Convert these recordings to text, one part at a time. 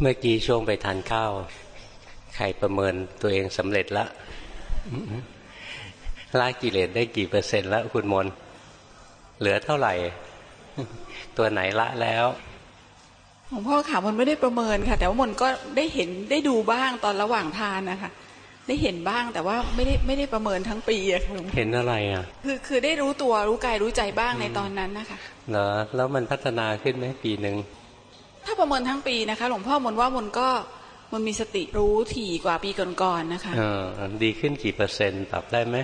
เมื่อกี้ช่วงไปทานข้าว ใครประเมินตัวเองสำเร็จแล้วละกิเลสได้กี่เปอร์เซ็นต์แล้วคุณมน เหลือเท่าไหร่ ตัวไหนละแล้วหลวงพ่อค่ะมันไม่ได้ประเมินค่ะ แต่ว่ามนก็ได้เห็นได้ดูบ้างตอนระหว่างทานนะคะได้เห็นบ้างแต่ว่าไม่ได้ไม่ได้ประเมินทั้งปีอะค่ะเห็นอะไรอะคือคือได้รู้ตัวรู้กายรู้ใจบ้างในตอนนั้นนะคะเหรอแล้วมันพัฒนาขึ้นไหมปีหนึ่ง ถ้าประเมินทั้งปีนะคะ หลวงพ่อมนว่ามนก็มันมีสติรู้ถี่กว่าปีก่อนๆนะคะอดีขึ้นกี่เปอร์เซ็นต์ปรับได้ไหม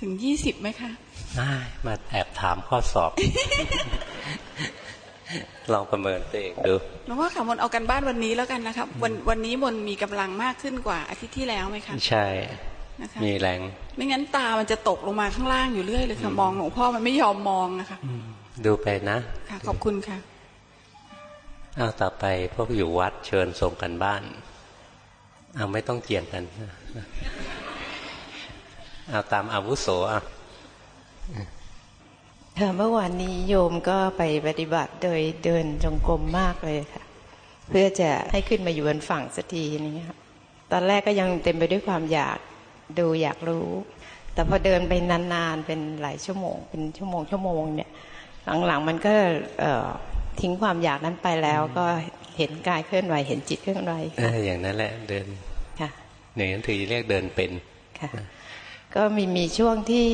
ถึงยี่สิบไหมคะมาแอบถามข้อสอบ ลองประเมินตัวเองดูหลวงพ่อค่ะมนเอากันบ้านวันนี้แล้วกันนะครับ วันวันนี้มนมีกำลังมากขึ้นกว่าอาทิตย์ที่แล้วไหมคะใช่มีแรง ไม่งั้นตามันจะตกลงมาข้างล่างอยู่เรื่อยเลยค่ะมองหลวงพ่อมันไม่ยอมมองนะคะดูไปนะค่ะขอบคุณค่ะ เอาต่อไปพวกอยู่วัดเชิญส่งกันบ้าน เอาไม่ต้องเกี่ยงกัน เอาตามอาวุโสอะเมื่อวานนี้โยมก็ไปปฏิบัติโดยเดินจงกรมมากเลยค่ะ เพื่อจะให้ขึ้นมาอยู่บนฝั่งสักทีนี้ค่ะตอนแรกก็ยังเต็มไปด้วยความอยากดูอยากรู้ แต่พอเดินไปนานๆเป็นหลายชั่วโมง เป็นชั่วโมงชั่วโมงเนี่ย หลังๆมันก็ ทิ้งความอยากนั้นไปแล้วก็เห็นกายเคลื่อนไหวเห็นจิตเคลื่อนไหวอย่างนั้นแหละเดินค่ะอย่างนั้นถือเรียกเดินเป็นค่ะก็มีมีช่วงที่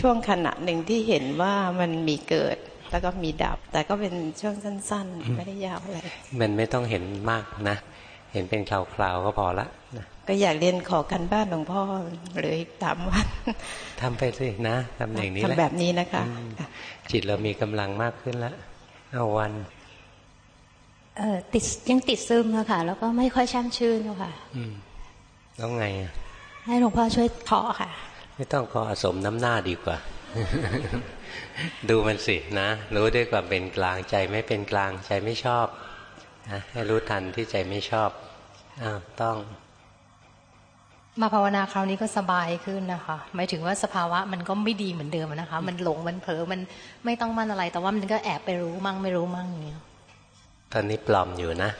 ช่วงขณะหนึ่งที่เห็นว่ามันมีเกิดแล้วก็มีดับ แต่ก็เป็นช่วงสั้น ๆ ไม่ได้ยาวอะไรมันไม่ต้องเห็นมากนะ เห็นเป็นคราวๆก็พอละก็อยากเรียนขอกันบ้านหลวงพ่อเลยตามวันทำไปสินะทำอย่างนี้แหละทำแบบนี้นะคะ จิตเรามีกำลังมากขึ้นแล้ว เอาวันเออติดยังติดซึมอะค่ะ แล้วก็ไม่ค่อยช่ำชื่นค่ะ อืมแล้วไงอะให้หลวงพ่อช่วยเคาะค่ะ ไม่ต้องเคาะสมน้ำหน้าดีกว่า ดูมันสินะ รู้ด้วยความเป็นกลางใจไม่เป็นกลางใจไม่ชอบนะให้รู้ทันที่ใจไม่ชอบอ้าวต้อง มาภาวนาคราวนี้ก็สบายขึ้นนะคะ หมายถึงว่าสภาวะมันก็ไม่ดีเหมือนเดิมนะคะ มันหลงมันเผลอมันไม่ต้องมั่นอะไร แต่ว่ามันก็แอบไปรู้มั่งไม่รู้มั่งอย่างเงี้ยตอนนี้ปลอมอยู่นะ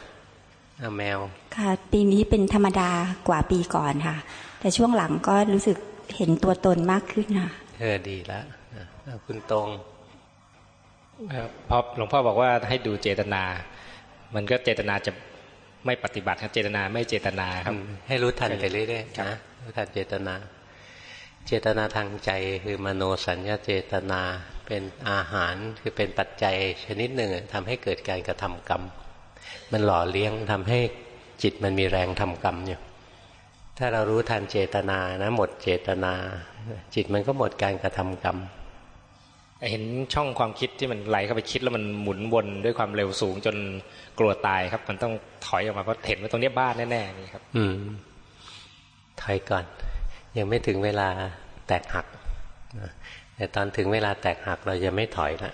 แมว ค่ะ ปีนี้เป็นธรรมดากว่าปีก่อนค่ะ แต่ช่วงหลังก็รู้สึกเห็นตัวตนมากขึ้นค่ะเออดีแล้วคุณตรงพอหลวงพ่อบอกว่าให้ดูเจตนา มันก็เจตนาจะ ไม่ปฏิบัติครับเจตนาไม่เจตนาครับ ให้รู้ทันไปเรื่อยๆนะรู้ทันเจตนา เจตนาทางใจคือมโนสัญญาเจตนาเป็นอาหารคือเป็นปัจจัยชนิดหนึ่งทำให้เกิดการกระทำกรรม มันหล่อเลี้ยงทำให้จิตมันมีแรงทำกรรมอยู่ถ้าเรารู้ทันเจตนานะหมดเจตนา จิตมันก็หมดการกระทำกรรม เห็นช่องความคิดที่มันไหลเข้าไปคิดแล้วมันหมุนวนด้วยความเร็วสูงจนกลัวตายครับ มันต้องถอยออกมาเพราะเห็นว่าตรงนี้บ้านแน่ๆนี่ครับ อืมถอยก่อน ยังไม่ถึงเวลาแตกหักแต่ตอนถึงเวลาแตกหักเราจะไม่ถอยละ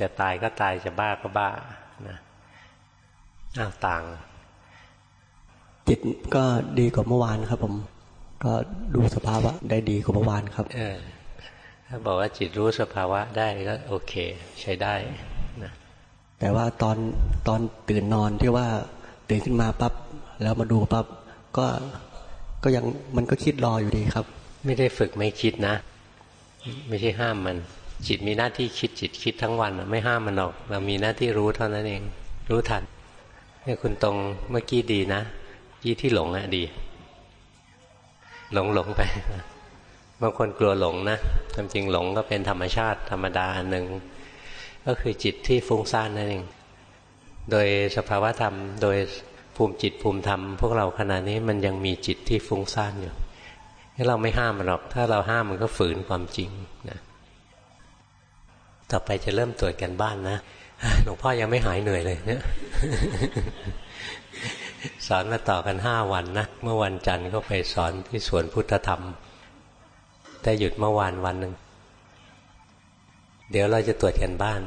จะตายก็ตายจะบ้าก็บ้านะอ้าวต่าง จิตก็ดีกว่าเมื่อวานครับ ผม ก็ดูสภาวะได้ดีกว่าเมื่อวานครับ เออ ถ้าบอกว่าจิตรู้สภาวะได้ก็โอเค ใช้ได้นะแต่ว่าตอนตอนตื่นนอนที่ว่าตื่นขึ้นมาปั๊บแล้วมาดูปั๊บก็ก็ยังมันก็คิดรออยู่ดีครับ ไม่ได้ฝึกไม่คิดนะ ไม่ใช่ห้ามมัน จิตมีหน้าที่คิดจิตคิดทั้งวันไม่ห้ามมันหรอก เรามีหน้าที่รู้เท่านั้นเอง รู้ทันเนี่ยคุณตรงเมื่อกี้ดีนะยี่ที่หลงอะดี หลงหลงไป บางคนกลัวหลงนะความจริงหลงก็เป็นธรรมชาติธรรมดาหนึ่ง ก็คือจิตที่ฟุ้งซ่านนั่นเอง โดยสภาวธรรม โดยภูมิจิตภูมิธรรม พวกเราขณะนี้มันยังมีจิตที่ฟุ้งซ่านอยู่ถ้เราไม่ห้ามมันหรอก ถ้าเราห้ามมันก็ฝืนความจริงนะต่อไปจะเริ่มตรวจกันบ้านนะหลวงพ่อยังไม่หายเหนื่อยเลยเนี่ยสอนมาต่อกันห้าวันนะ เมื่อวันจันทร์ก็ไปสอนที่สวนพุทธธรรม แต่หยุดเมื่อวานวันหนึ่ง เดี๋ยวเราจะตรวจกันบ้าน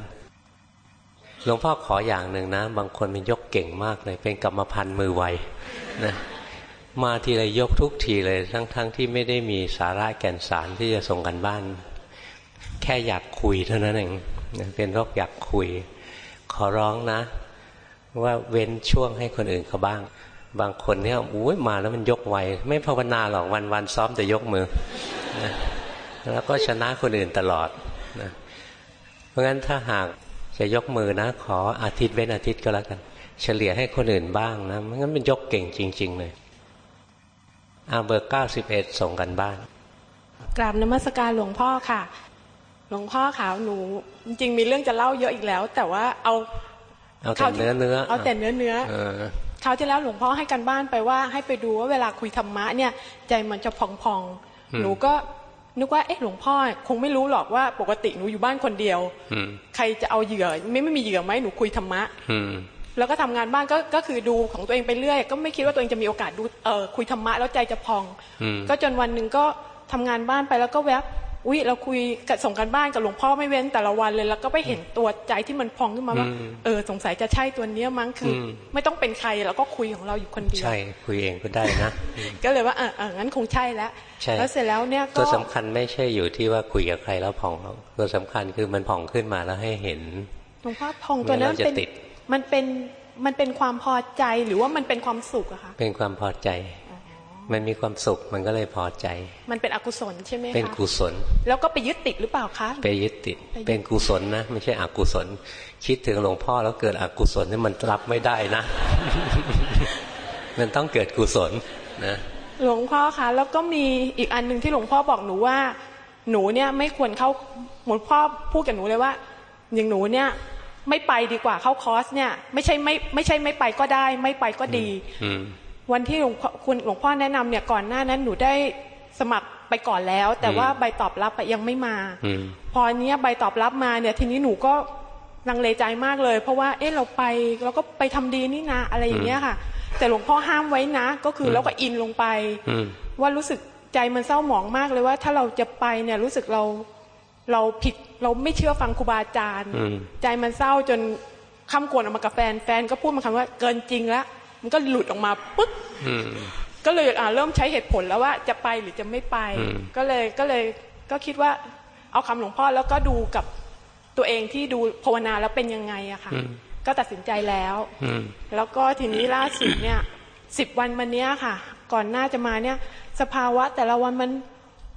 หลวงพ่อขออย่างหนึ่งนะ บางคนมันยกเก่งมากเลยเป็นกรรมพันธ์มือไวนะมาทีไรยกทุกทีเลย ทั้งๆทที่ไม่ได้มีสาระแก่นสารที่จะส่งกันบ้าน แค่อยากคุยเท่านั้นเองเป็นโรคอยากคุย ขอร้องนะ ว่าเว้นช่วงให้คนอื่นเขาบ้าง บางคนเนี่ยอุ้ยมาแล้วมันยกไวไม่ภาวนาหรอกวันวันซ้อมแต่ยกมือนะแล้วก็ชนะคนอื่นตลอดนะเพราะงั้นถ้าหากจะยกมือนะ ขออาทิตย์เว้นอาทิตย์ก็แล้วกัน เฉลี่ยให้คนอื่นบ้างนะไม่งั้นมันยกเก่งจริง ๆ เลยอาเบอร์เก้าสิบเอ็ดส่งกันบ้านกราบนมัสการหลวงพ่อค่ะ หลวงพ่อขาวหนู จริง ๆ มีเรื่องจะเล่าเยอะอีกแล้ว แต่ว่าเอา เอาแต่เนื้อเนื้อเอาแต่เนื้อเนื้อเออ คราวที่แล้วหลวงพ่อให้กันบ้านไปว่า ให้ไปดูว่าเวลาคุยธรรมะเนี่ยใจมันจะพองๆหนูก็นึกว่าเอ๊ะหลวงพ่อคงไม่รู้หรอกว่าปกติหนูอยู่บ้านคนเดียวอืมใครจะเอาเหยื่อไม่ไม่มีเหยื่อไหมหนูคุยธรรมะอืมแล้วก็ทำงานบ้านก็ก็คือดูของตัวเองไปเรื่อย ก็ไม่คิดว่าตัวเองจะมีโอกาสดูเออคุยธรรมะแล้วใจจะพองอืมก็จนวันหนึ่งก็ทำงานบ้านไปแล้วก็แวบ อุ้ยเราคุยกับส่งกันบ้านกับหลวงพ่อไม่เว้นแต่ละวันเลย แล้วก็ไปเห็นตัวใจที่มันพองขึ้นมาว่าอืมเออสงสัยจะใช่ตัวเนี้ยมั้งคืออมไม่ต้องเป็นใครเราก็คุยของเราอยู่คนเดียวใช่คุยเองก็ได้นะอืมก็เลยว่าเออเอองั้นคงใช่แล้วใช่แล้วเสร็จแล้วเนี่ยตัก็วสำคัญไม่ใช่อยู่ที่ว่าคุยกับใครแล้วผ่องหรอกตัวสำคัญคือมันผ่องขึ้นมาแล้วให้เห็นหลวงพ่อพองตัวนั้นเดี๋ยวเราจะเป็นติดมันเป็นมันเป็นความพอใจหรือว่ามันเป็นความสุขอะคะเป็นความพอใจ มันมีความสุขมันก็เลยพอใจ มันเป็นอกุศลใช่ไหมคะเป็นกุศล แล้วก็ไปยึดติดหรือเปล่าคะไปยึดติด เป็นกุศลนะไม่ใช่อกุศล คิดถึงหลวงพ่อแล้วเกิดอกุศลนี่มันรับไม่ได้นะ มันต้องเกิดกุศลนะหลวงพ่อคะแล้วก็มีอีกอันหนึ่งที่หลวงพ่อบอกหนูว่า หนูเนี่ยไม่ควรเข้าหลวงพ่อพูดกับหนูเลยว่า อย่างหนูเนี่ยไม่ไปดีกว่าเข้าคอร์สเนี่ย ไม่ใช่ไม่ไม่ใช่ไม่ไปก็ได้ ไม่ไปก็ดีอืม วันที่หลวงพ่อคุณหลวงพ่อแนะนำเนี่ยก่อนหน้านั้นหนูได้สมัครไปก่อนแล้ว แต่อืมว่าใบตอบรับอะยังไม่มาอืมพอเนี้ยใบตอบรับมาเนี่ย ทีนี้หนูก็ลังเลใจมากเลย เพราะว่าเอ๊ะเราไปเราก็ไปทำดีนี่นะอะไรอย่างเงี้ยค่ะ แต่หลวงพ่อห้ามไว้นะ ก็คือเราก็อินลงไปอืมว่ารู้สึกใจมันเศร้าหมองมากเลยว่า ถ้าเราจะไปเนี่ยรู้สึกเราเราผิดเราไม่เชื่อฟังครูบาอาจารย์อืมใจมันเศร้าจนคำกวนออกมากับแฟนแฟนก็พูดมาคำว่าเกินจริงแล้ว มันก็หลุดออกมาปึ๊กอืมก็เลยอ่าเริ่มใช้เหตุผลแล้วว่าจะไปหรือจะไม่ไปอืมก็เลยก็เลยก็คิดว่า เอาคำหลวงพ่อแล้วก็ดูกับตัวเองที่ดูภาวนาแล้วเป็นยังไงอะค่ะอืมก็ตัดสินใจแล้วอืมแล้วก็ทีนี้ล่าสุดเนี่ยสิบวันมาเนี้ยค่ะ ก่อนหน้าจะมาเนี่ย สภาวะแต่ละวันมัน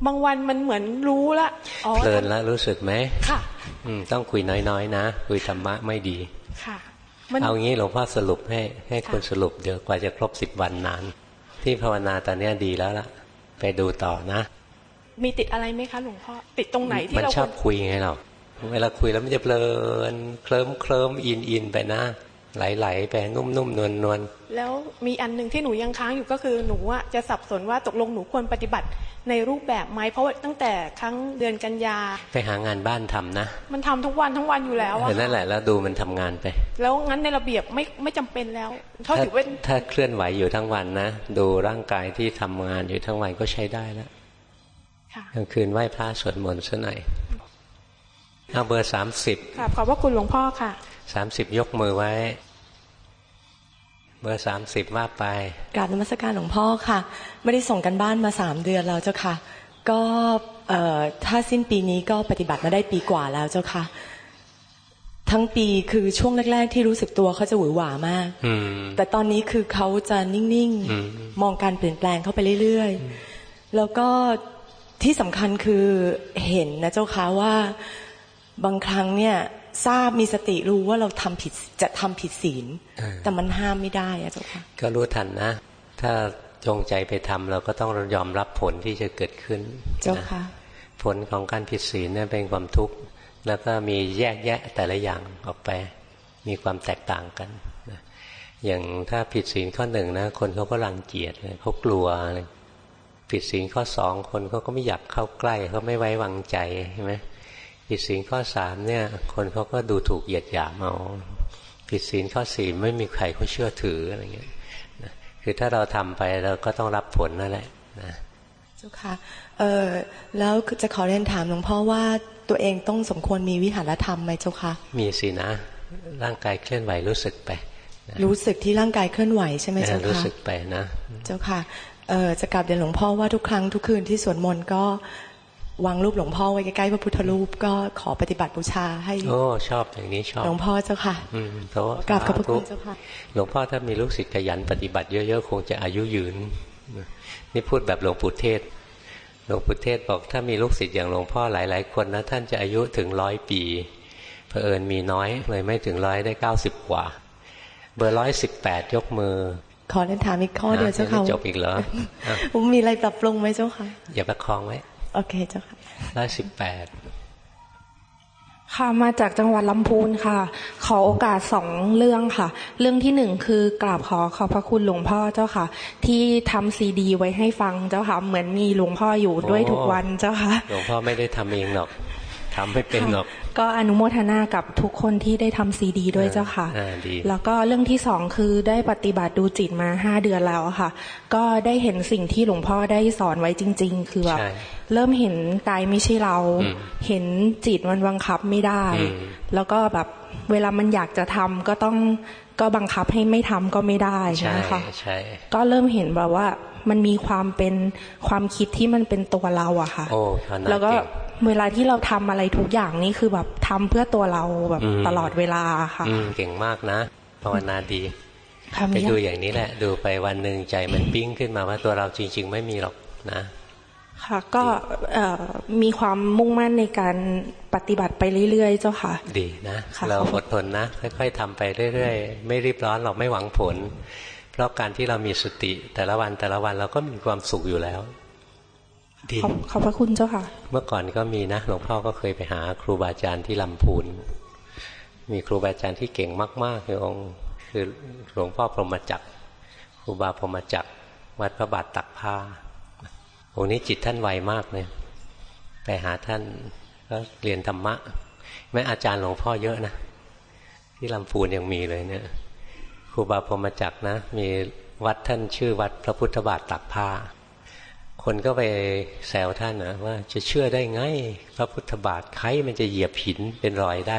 บางวันมันเหมือนรู้ละอ๋อเพลินแล้วรู้สึกไหมค่ะ อืมต้องคุยน้อยๆนะคุยธรรมะไม่ดีค่ะมัน เอางี้หลวงพ่อสรุปให้ให้ค่ะคุณสรุปเดี๋ยวกว่าจะครบสิบวันนาน ที่ภาวนาตอนเนี้ยดีแล้วล่ะ ไปดูต่อนะ มีติดอะไรไหมคะหลวงพ่อติดตรงไหนที่มันเราชคอวบรคุยไงเราเวลาคุยแล้วมันจะเพลินเคลิ้มเคลิ้มอินอินไปนะ ไหลๆไปนุ่มนุ่มนวลนวลแล้วมีอันหนึ่งที่หนูยังค้างอยู่ก็คือหนูอะจะสับสนว่าตกลงหนูควรปฏิบัติในรูปแบบไหมเพราะว่าตั้งแต่ครั้งเดือนกันยา ไปหางานบ้านทำนะ มันทำทุกวันทั้งวันอยู่แล้วอะเออนั่นแหละแล้วดูมันทำงานไป แล้วงั้นในระเบียบไม่ไม่จำเป็นแล้วเท่าถ้าถือว่าถ้าเคลื่อนไหวอยู่ทั้งวันนะ ดูร่างกายที่ทำงานอยู่ทั้งวันก็ใช้ได้แล้วค่ะกลางคืนไหว้พระสวดมนต์ซะหน่อยเอาเบอร์สามสิบค่ะขอบพระคุณหลวงพ่อค่ะ สามสิบยกมือไว้ เบอร์สามสิบว่าไปกราบนมัสการหลวงพ่อค่ะ ไม่ได้ส่งกันบ้านมาสามเดือนแล้วเจ้าค่ะ ก็เอ่อถ้าสิ้นปีนี้ก็ปฏิบัติมาได้ปีกว่าแล้วเจ้าค่ะ ทั้งปีคือช่วงแรก ๆ ที่รู้สึกตัวเขาจะหวือหวามากอืมแต่ตอนนี้คือเขาจะนิ่งอืมๆมองการเปลี่ยนแปลงเข้าไปเรื่อยๆ แล้วก็ที่สำคัญคือเห็นนะเจ้าค่ะว่าบางครั้งเนี่ย ทราบมีสติรู้ว่าเราทำผิดจะทำผิดศีล แต่มันห้ามไม่ได้อะเจ้าค่ะก็รู้ทันนะ ถ้าจงใจไปทำเราก็ต้องยอมรับผลที่จะเกิดขึ้น เจ้านะค่ะ ผลของการผิดศีลเนี่ยเป็นความทุกข์แล้วก็มีแยกแยะแต่ละอย่างออกไป มีความแตกต่างกันนะอย่างถ้าผิดศีลข้อหนึ่งนะคนเขาก็รังเกียจเลยเขากลัวเลยผิดศีลข้อสองคนเขาก็ไม่อยากเข้าใกล้เขาไม่ไว้วางใจใช่ไหม ผิดศีลข้อสามเนี่ย คนเขาก็ดูถูกเหยียดหยามเอาผิดศีลข้อสี่ไม่มีใครเขาเชื่อถืออะไรเงี้ยนะคือถ้าเราทำไปเราก็ต้องรับผลนั่นแหละนะเจ้าค่ะเออแล้วจะขอเรียนถามหลวงพ่อว่าตัวเองต้องสมควรมีวิหารธรรมไหมเจ้าค่ะมีสินะ ร่างกายเคลื่อนไหวรู้สึกไปนะรู้สึกที่ร่างกายเคลื่อนไหวใช่ไหมเจ้าเออรู้ค่ะสึกไปนะ เจ้าค่ะเออจะกลับเรียนหลวงพ่อว่าทุกครั้งทุกคืนที่สวดมนต์ก็ วางรูปหลวงพ่อไว้ใกล้ๆพระพุทธรูปก็ขอปฏิบัติบูชาให้โอ้ชอบอย่างนี้ชอบหลวงพ่อเจ้าค่ะอืมเพราะว่ากราบขอบพระคุณเจ้าค่ะหลวงพ่อถ้ามีลูกศิษย์ขยันปฏิบัติเยอะๆคงจะอายุยืนนี่พูดแบบหลวงปู่เทศหลวงปู่เทศบอกถ้ามีลูกศิษย์อย่างหลวงพ่อหลาย ๆ คนนะท่านจะอายุถึงร้อยปีเผอิญมีน้อยเลยไม่ถึงร้อยได้เก้าสิบกว่า เบอร์ร้อยสิบแปดยกมือขอเรียนถามอีกข้อเดียวเจ้าค่ะยังไม่จบอีกเหรออะผมมีอะไรปรับปรุงไหมเจ้าค่ะอย่าประคองไว้ โอเคเจ้าค่ะร้อยสิบแปดค่ะมาจากจังหวัดลำพูนค่ะ ขอโอกาสสองเรื่องค่ะ เรื่องที่หนึ่งคือกราบขอขอบพระคุณหลวงพ่อเจ้าค่ะ ที่ทำซีดีไว้ให้ฟังเจ้าค่ะ เหมือนมีหลวงพ่ออยู่ด้วยทุกวันเจ้าค่ะ หลวงพ่อไม่ได้ทำเองหรอก ทำไม่เป็นหรอก ก็อนุโมทนากับทุกคนที่ได้ทำซีดี ด้วยเจ้าค่ะอ่าดีแล้วก็เรื่องที่สองคือได้ปฏิบัติดูจิตมาห้าเดือนแล้วอะค่ะ ก็ได้เห็นสิ่งที่หลวงพ่อได้สอนไว้จริง ๆ คือแบบใช่เริ่มเห็นกายไม่ใช่เราอืมเห็นจิตมันบังคับไม่ได้อืมแล้วก็แบบเวลามันอยากจะทำก็ต้องก็บังคับให้ไม่ทำก็ไม่ได้ใช่นะคะใช่ก็เริ่มเห็นแบบว่า มันมีความเป็นความคิดที่มันเป็นตัวเราอะค่ะโอ้ขนาดแล้วก็เก่งเวลาที่เราทำอะไรทุกอย่างนี่คือแบบทำเพื่อตัวเราแบบอืมตลอดเวลาค่ะอืมเก่งมากนะภาวนาดีค่ะไปมีดูอย่างนี้แหละ ดูไปวันหนึ่งใจมันปิ้งขึ้นมาว่าตัวเราจริง ๆ ไม่มีหรอกนะค่ะก็เอ่อมีความมุ่งมั่นในการปฏิบัติไปเรื่อย ๆ เจ้าค่ะ ดีนะค่ะเราขอบคุอณดทนนะค่อยๆทำไปเรื่อย ๆ ไม่รีบร้อนหรอกไม่หวังผล เพราะการที่เรามีสติ แต่ละวันแต่ละวันเราก็มีความสุขอยู่แล้วดีขอบขอบพระคุณเจ้าค่ะ เมื่อก่อนก็มีนะหลวงพ่อก็เคยไปหาครูบาอาจารย์ที่ลำพูน มีครูบาอาจารย์ที่เก่งมากๆคือองค์คือหลวงพ่อพรหมจักรครูบาพรหมจักรวัดพระบาทตักผ้าองค์นี้จิตท่านไวมากเลยไปหาท่านก็เรียนธรรมะแม้อาจารย์หลวงพ่อเยอะนะที่ลำพูนยังมีเลยเนี่ย ครูบาพรมจักรนะ มีวัดท่านชื่อวัดพระพุทธบาทตักผ้า คนก็ไปแซวท่านนะว่าจะเชื่อได้ไง พระพุทธบาทใครมันจะเหยียบหินเป็นรอยได้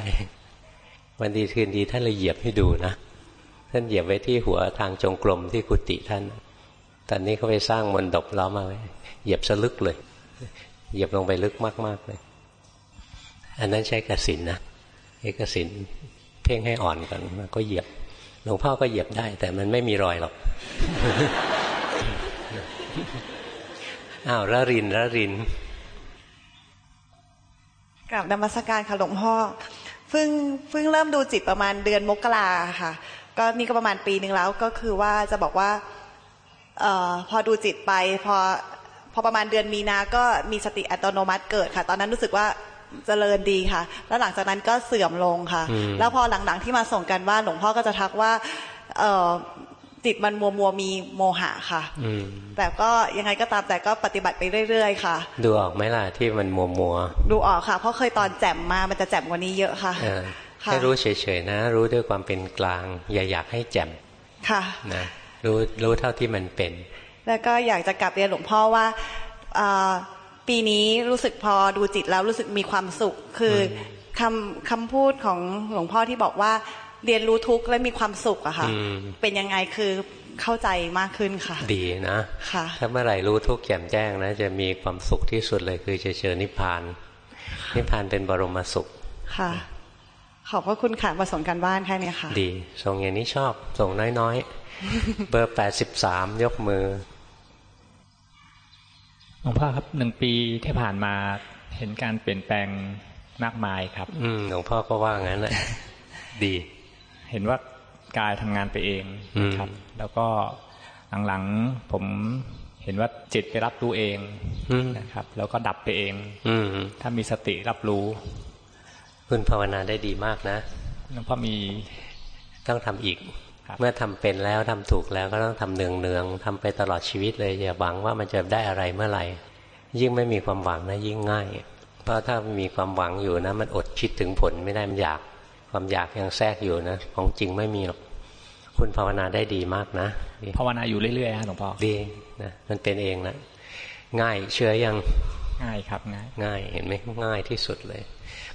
วันดีคืนดีท่านเลยเหยียบให้ดูนะ ท่านเหยียบไว้ที่หัวทางจงกรมที่กุฏิท่าน ตอนนี้เขาไปสร้างมนดบล้อมมาไว้เหยียบสลึกเลย เหยียบลงไปลึกมากๆเลย อันนั้นใช้กสินนะใช้กสินเพ่งให้อ่อนก่อนแล้วก็เหยียบ หลวงพ่อก็เหยียบได้ แต่มันไม่มีรอยหรอกอ้าวระรินระรินกราบนมัสการค่ะหลวงพ่อเพิ่งเพิ่งเริ่มดูจิตประมาณเดือนมกราค่ะ ก็นี่ก็ประมาณปีหนึ่งแล้วก็คือว่าจะบอกว่าเออพอดูจิตไปพอพอประมาณเดือนมีนา ก็มีสติอัตโนมัติเกิดค่ะ ตอนนั้นรู้สึกว่า เจริญดีค่ะ แล้วหลังจากนั้นก็เสื่อมลงค่ะอืมแล้วพอหลังๆที่มาส่งกันว่าหลวงพ่อก็จะทักว่า เออจิตมันมัวมัวๆมีโมหะค่ะอืมแต่ก็ยังไงก็ตามแต่ก็ปฏิบัติไปเรื่อยๆ ค่ะ ดูออกไหมล่ะที่มันมัวมัว ดูออกค่ะ เพราะเคยตอนแจ่มมามันจะแจ่มกว่านี้เยอะค่ะๆเออค่ะให้รู้เฉยๆนะ รู้ด้วยความเป็นกลาง อย่าอยากให้แจ่มค่ะนะรู้รู้เท่าที่มันเป็น แล้วก็อยากจะกลับเรียนหลวงพ่อว่าเอ่อ ปีนี้รู้สึกพอดูจิตแล้วรู้สึกมีความสุข คืออคำคำพูดของหลวงพ่อที่บอกว่าเรียนรู้ทุกข์และมีความสุขอะค่ะอืมเป็นยังไงคือเข้าใจมากขึ้นค่ะ ดีนะค่ะถ้าเมื่อไหร่รู้ทุกข์แจ่มแจ้งนะ จะมีความสุขที่สุดเลยคือจะเจอนิพพาน นิพพานเป็นบรมสุขค่ะ ขอบพระคุณค่ะประสงค์การบ้านแค่เนี้ยค่ะ ดีส่งอย่างนี้ชอบส่งน้อยๆ เบอร์แปดสิบสามยกมือห ลวงพ่อครับหนึ่งปีที่ผ่านมาเห็นการเปลี่ยนแปลงมากมายครับ อืมหลวงพ่อก็ว่างั้นแหละดี เห็นว่ากายทำงานไปเองนะครับ แล้วก็หลังๆผมเห็นว่าจิตไปรับรู้เองอืมนะครับ แล้วก็ดับไปเอง อืมถ้ามีสติรับรู้ คุณภาวนาได้ดีมากนะหลวงพ่อมีต้องทำอีกครับ เมื่อทำเป็นแล้วทำถูกแล้วก็ต้องทำเนืองเนืองๆทำไปตลอดชีวิตเลยอย่าหวังว่ามันจะได้อะไรเมื่อไหร่ ยิ่งไม่มีความหวังนะยิ่งง่าย เพราะถ้ามีความหวังอยู่นะ มันอดคิดถึงผลไม่ได้มันอยาก ความอยากยังแทรกอยู่นะ ของจริงไม่มีหรอกคุณภาวนาได้ดีมากนะดีภาวนาอยู่เรื่อยๆฮะหลวงพ่อดีนะมันเป็นเองนะง่ายเชื่อยังง่ายครับง่ายง่ายเห็นไหมง่ายที่สุดเลย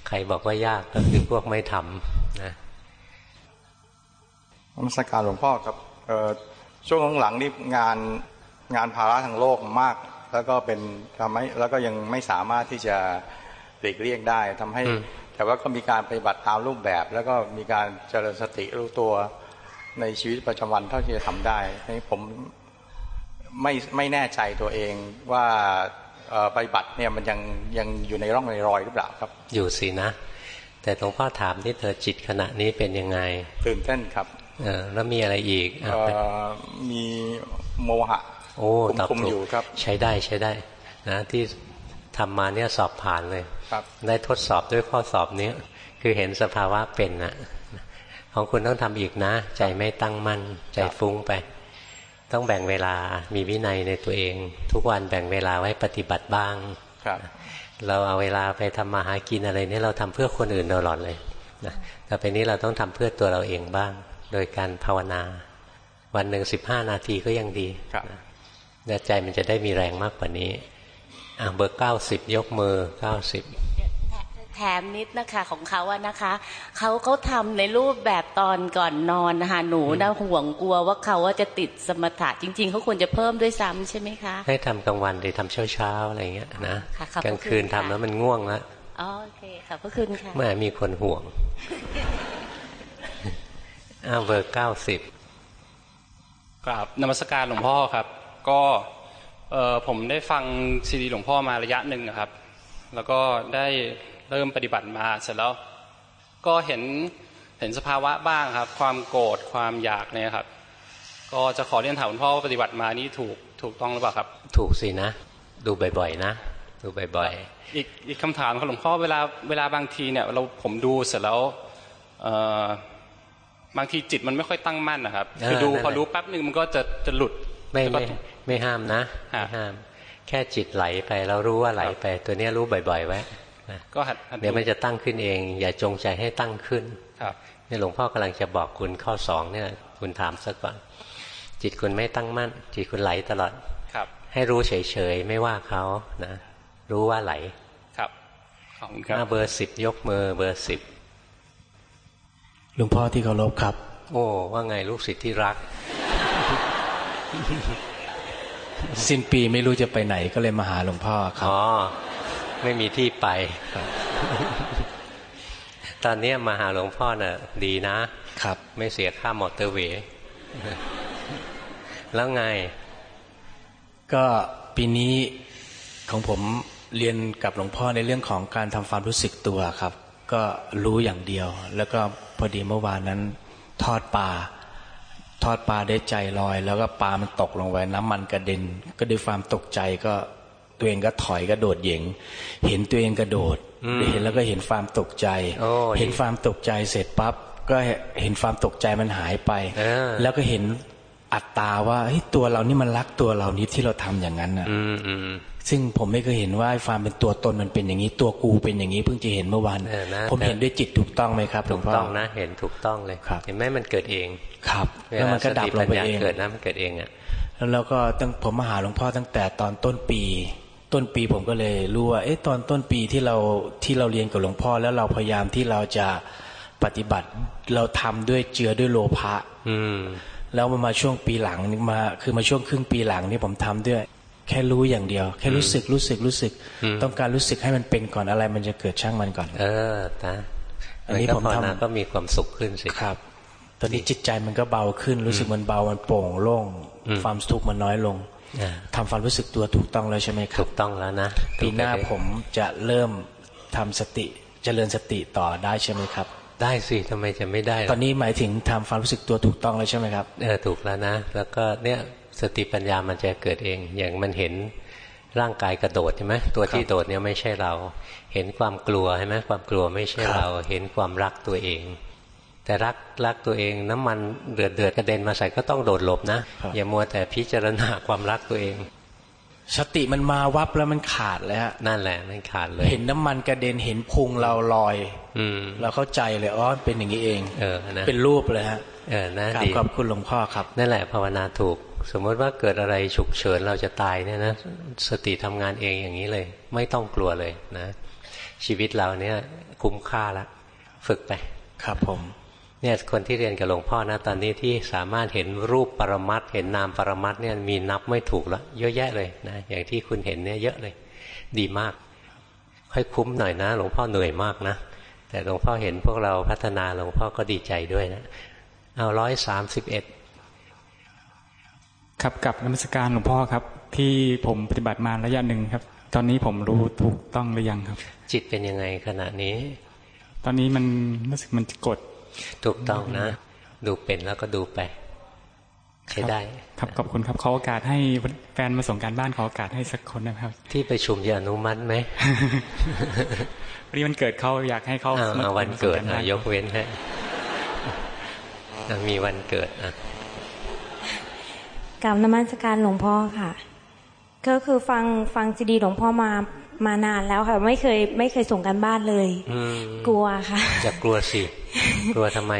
ใครบอกว่ายากก็คือพวกไม่ทำนะ นมัสการหลวงพ่อครับเอ่อช่วงหลังๆนี่งานงานภาระทางโลกมาก แล้วก็เป็นทำให้แล้วก็ยังไม่สามารถที่จะหลีกเลี่ยงได้ทำให้ แต่ว่าก็มีการปฏิบัติตามรูปแบบ แล้วก็มีการเจริญสติรู้ตัวในชีวิตประจำวันเท่าที่จะทำได้ให้ผมไม่ไม่แน่ใจตัวเองว่าปฏิบัติเนี่ยมันยังยังอยู่ในร่องในรอยหรือเปล่าครับ อยู่สินะ แต่หลวงพ่อถามที่เธอจิตขณะนี้เป็นยังไง ตื่นเต้นครับเออ แล้วมีอะไรอีกอมีโมหะ โอ้ตอบถูกใช้ได้ใช้ได้นะที่ทำมาเนี่ยสอบผ่านเลยครับได้ทดสอบด้วยข้อสอบนี้คือเห็นสภาวะเป็นนะของคุณต้องทำอีกนะ ใจไม่ตั้งมั่น ใจฟุ้งไป ต้องแบ่งเวลามีวินัยในตัวเอง ทุกวันแบ่งเวลาไว้ปฏิบัติบ้างครับ เราเอาเวลาไปทำมาหากินอะไรนี่เราทำเพื่อคนอื่นตลอดเลยนะแต่ไปนี้เราต้องทำเพื่อตัวเราเองบ้าง โดยการภาวนา วันหนึ่งสิบห้านาทีก็ยังดีครับนะใจมันจะได้มีแรงมากกว่านี้อะเบอร์เก้าสิบยกมือเก้าสิบแถมนิดนะคะของเขาอะนะคะเขาเขาทำในรูปแบบตอนก่อนนอนนะคะหนูนะห่วงกลัวว่าเขาว่าจะติดสมถะจริง ๆเขาควรจะเพิ่มด้วยซ้ำใช่ไหมคะ ให้ทำกลางวันเลยทำเช้าๆอะไรเงี้ยนะกลางคืนทำแล้วมันง่วงแล้วอ๋อโอเคค่ะพระคุณค่ะเมื่อมีคนห่วง อ้าวเบอร์เก้าสิบกราบนมัสการหลวงพ่อครับ ก็เออผมได้ฟังซีดีหลวงพ่อมาระยะหนึ่งนะครับ แล้วก็ได้เริ่มปฏิบัติมาเสร็จแล้ว ก็เห็นเห็นสภาวะบ้างครับ ความโกรธความอยากเนี่ยครับ ก็จะขอเรียนถามหลวงพ่อว่าปฏิบัติมานี้ถูกถูกต้องหรือเปล่าครับ ถูกสินะ ดูบ่อยๆ นะ ดูบ่อยๆ อีกอีกคำถามของหลวงพ่อเวลาเวลาบางทีเนี่ย เราผมดูเสร็จแล้วเบางทีจิตมันไม่ค่อยตั้งมั่นนะครับคือดูพอรู้แป๊บหนึ่งมันก็จะจะหลุดไม่ไม่ไม่ห้ามนะไม่ห้าม แค่จิตไหลไปเรารู้ว่าไหลไป ตัวนี้รู้บ่อยๆไว้ก็หัดเดี๋ยวมันจะตั้งขึ้นเอง อย่าจงใจให้ตั้งขึ้นครับนี่หลวงพ่อกำลังจะบอกคุณข้อสองเนี่ย คุณถามซะก่อน จิตคุณไม่ตั้งมั่น จิตคุณไหลตลอดครับ ให้รู้เฉยๆไม่ว่าเขานะ รู้ว่าไหลครับขอบคุณครับเบอร์สิบยกมือเบอร์สิบห ลวงพ่อที่เคารพครับ โอ้ว่าไงลูกศิษย์ที่รัก สิ้นปีไม่รู้จะไปไหนก็เลยมาหาหลวงพ่อครับอ๋อไม่มีที่ไป ตอนนี้มาหาหลวงพ่อน่ะ ดีนะ ครับ ไม่เสียค่ามอเตอร์เวย์แล้วไง ก็ปีนี้ของผมเรียนกับหลวงพ่อในเรื่องของการทำความรู้สึกตัวครับ ก็รู้อย่างเดียวแล้วก็ พอดีเมื่อวานนั้น ทอดปลาทอดปลาได้ใจลอย แล้วก็ปลามันตกลงไปน้ำมันกระเด็น ก็ด้วยความตกใจก็ตัวเองก็ถอยกระโดดเหยงเห็นตัวเองกระโดดเห็นแล้วก็เห็นความตกใจ เห็นความตกใจเสร็จปั๊บก็เห็นความตกใจมันหายไป แล้วก็เห็น อัตตาว่าตัวเรานี่มันรักตัวเรานี้ที่เราทำอย่างนั้นอะซึ่งผมไม่เคยเห็นว่าความเป็นตัวตนมันเป็นอย่างนี้ตัวกูเป็นอย่างนี้เพิ่งจะเห็นเมื่อวานผมเห็นด้วยจิตถูกต้องไหมครับถูกต้องนะเห็นถูกต้องเลยเห็นไหมมันเกิดเองครับ แล้วมันก็ดับลงไปเองเกิดนะมันเกิดเองอะแล้วก็ตั้งผมมาหาหลวงพ่อตั้งแต่ตอนต้นปี ต้นปีผมก็เลยรู้ว่าเอ๊ะตอนต้นปีที่เราที่เราเรียนกับหลวงพ่อ แล้วเราพยายามที่เราจะปฏิบัติเราทำด้วยเจือด้วยโลภะอืม แล้วมามาช่วงปีหลังมา คือมาช่วงครึ่งปีหลังนี่ผมทำด้วย แค่รู้อย่างเดียว แค่รู้สึกรู้สึกรู้สึก ต้องการรู้สึกให้มันเป็นก่อนอะไร มันจะเกิดช่างมันก่อน เออนะอันนี้ผมทำก็มีความสุขขึ้นสิครับ ตอนนี้จิตใจมันก็เบาขึ้น รู้สึกมันเบามันโปร่งโล่งความทุกข์มันน้อยลงทำความรู้สึกตัวถูกต้องแล้วใช่ไหมครับถูกต้องแล้วนะปีหน้าผมจะเริ่มทำสติเจริญสติต่อได้ใช่ไหมครับ ได้สิทำไมจะไม่ได้ ตอนนี้หมายถึงทำความรู้สึกตัวถูกต้องแล้วใช่ไหมครับเออถูกแล้วนะ แล้วก็เนี่ยสติปัญญามันจะเกิดเอง อย่างมันเห็นร่างกายกระโดดใช่ไหมตัวที่โดดเนี่ยไม่ใช่เรา เห็นความกลัวใช่ไหมความกลัวไม่ใช่เรา เห็นความรักตัวเอง แต่รักรักตัวเองน้ำมันเดือดเดือดกระเด็นมาใส่ก็ต้องโดดหลบนะ อย่ามัวแต่พิจารณาความรักตัวเอง สติมันมาวับแล้วมันขาดเลยฮะนั่นแหละมันขาดเลย เห็นน้ำมันกระเด็นเห็นพุงเราลอย อืมเราเข้าใจเลยอ๋อเป็นอย่างนี้เอง เออนะเป็นรูปเลยฮะเออนะดีขอบคุณหลวงพ่อครับนั่นแหละภาวนาถูก สมมติว่าเกิดอะไรฉุกเฉินเราจะตายเนี่ยนะสติทำงานเองอย่างนี้เลย ไม่ต้องกลัวเลยนะ ชีวิตเราเนี่ยคุ้มค่าแล้วฝึกไปครับผม เนี่ยคนที่เรียนกับหลวงพ่อนะตอนนี้ที่สามารถเห็นรูปปรมัตเห็นนามปรมัตเนี่ยมีนับไม่ถูกแล้วเยอะแยะเลยนะอย่างที่คุณเห็นเนี่ยเยอะเลย ดีมาก ค่อยคุ้มหน่อยนะ หลวงพ่อเหนื่อยมากนะแต่หลวงพ่อเห็นพวกเราพัฒนาหลวงพ่อก็ดีใจด้วยนะเอาร้อยสามสิบเอ็ดครับกับนมัสการหลวงพ่อครับ ที่ผมปฏิบัติมาระยะหนึ่งครับ ตอนนี้ผมรู้ถูกต้องหรือยังครับ จิตเป็นยังไงขณะนี้ ตอนนี้มันรู้สึกมันกด ถูกต้องนะ ดูเป็นแล้วก็ดูไป ใช้ได้ ครับขอบคุณครับขอโอกาสให้แฟนมาส่งการบ้านขอโอกาสให้สักคนนะครับ ที่ประชุมจะอนุมัติไหมวันนี้มันเกิดเขาอยากให้เขาเอาวันเกิดยกเว้นให้มีวันเกิดอะกับนมัสการหลวงพ่อค่ะ ก็คือฟังฟังซีดีหลวงพ่อมามานานแล้วค่ะ ไม่เคย ไม่เคยส่งกันบ้านเลย กลัวค่ะ จะกลัวสิ กลัวทำไม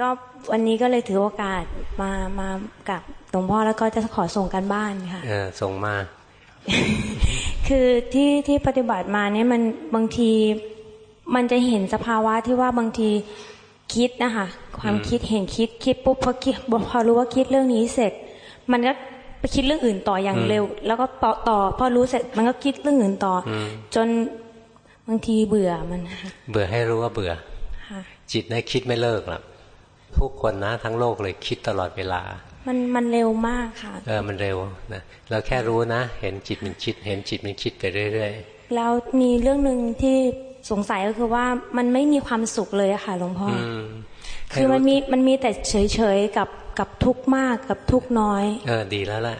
ก็วันนี้ก็เลยถือโอกาสมามากับหลวงพ่อแล้วก็จะขอส่งกันบ้านค่ะเออส่งมา คือที่ที่ปฏิบัติมาเนี่ยมันบางทีมันจะเห็นสภาวะที่ว่าบางทีคิดนะคะความคิดเห็นคิดคิดปุ๊บพอคิดพอรู้ว่าคิดเรื่องนี้เสร็จ มันก็ไปคิดเรื่องอื่นต่ออย่างเร็ว แล้วก็ต่อต่อพอรู้เสร็จ มันก็คิดเรื่องอื่นต่อ จนบางทีเบื่อมันเบื่อให้รู้ว่าเบื่อ จิตนะคิดไม่เลิกหรอกทุกคนนะทั้งโลกเลยคิดตลอดเวลา มันมันเร็วมากค่ะ เออมันเร็วนะเราแค่รู้นะ เห็นจิตมันคิด เห็นจิตมันคิดไปเรื่อยๆแล้วมีเรื่องหนึ่งที่สงสัยก็คือว่ามันไม่มีความสุขเลยค่ะหลวงพ่อคือมันมีมันมีแต่เฉยๆกับกับทุกข์มากกับทุกข์น้อย เออดีแล้วแหละ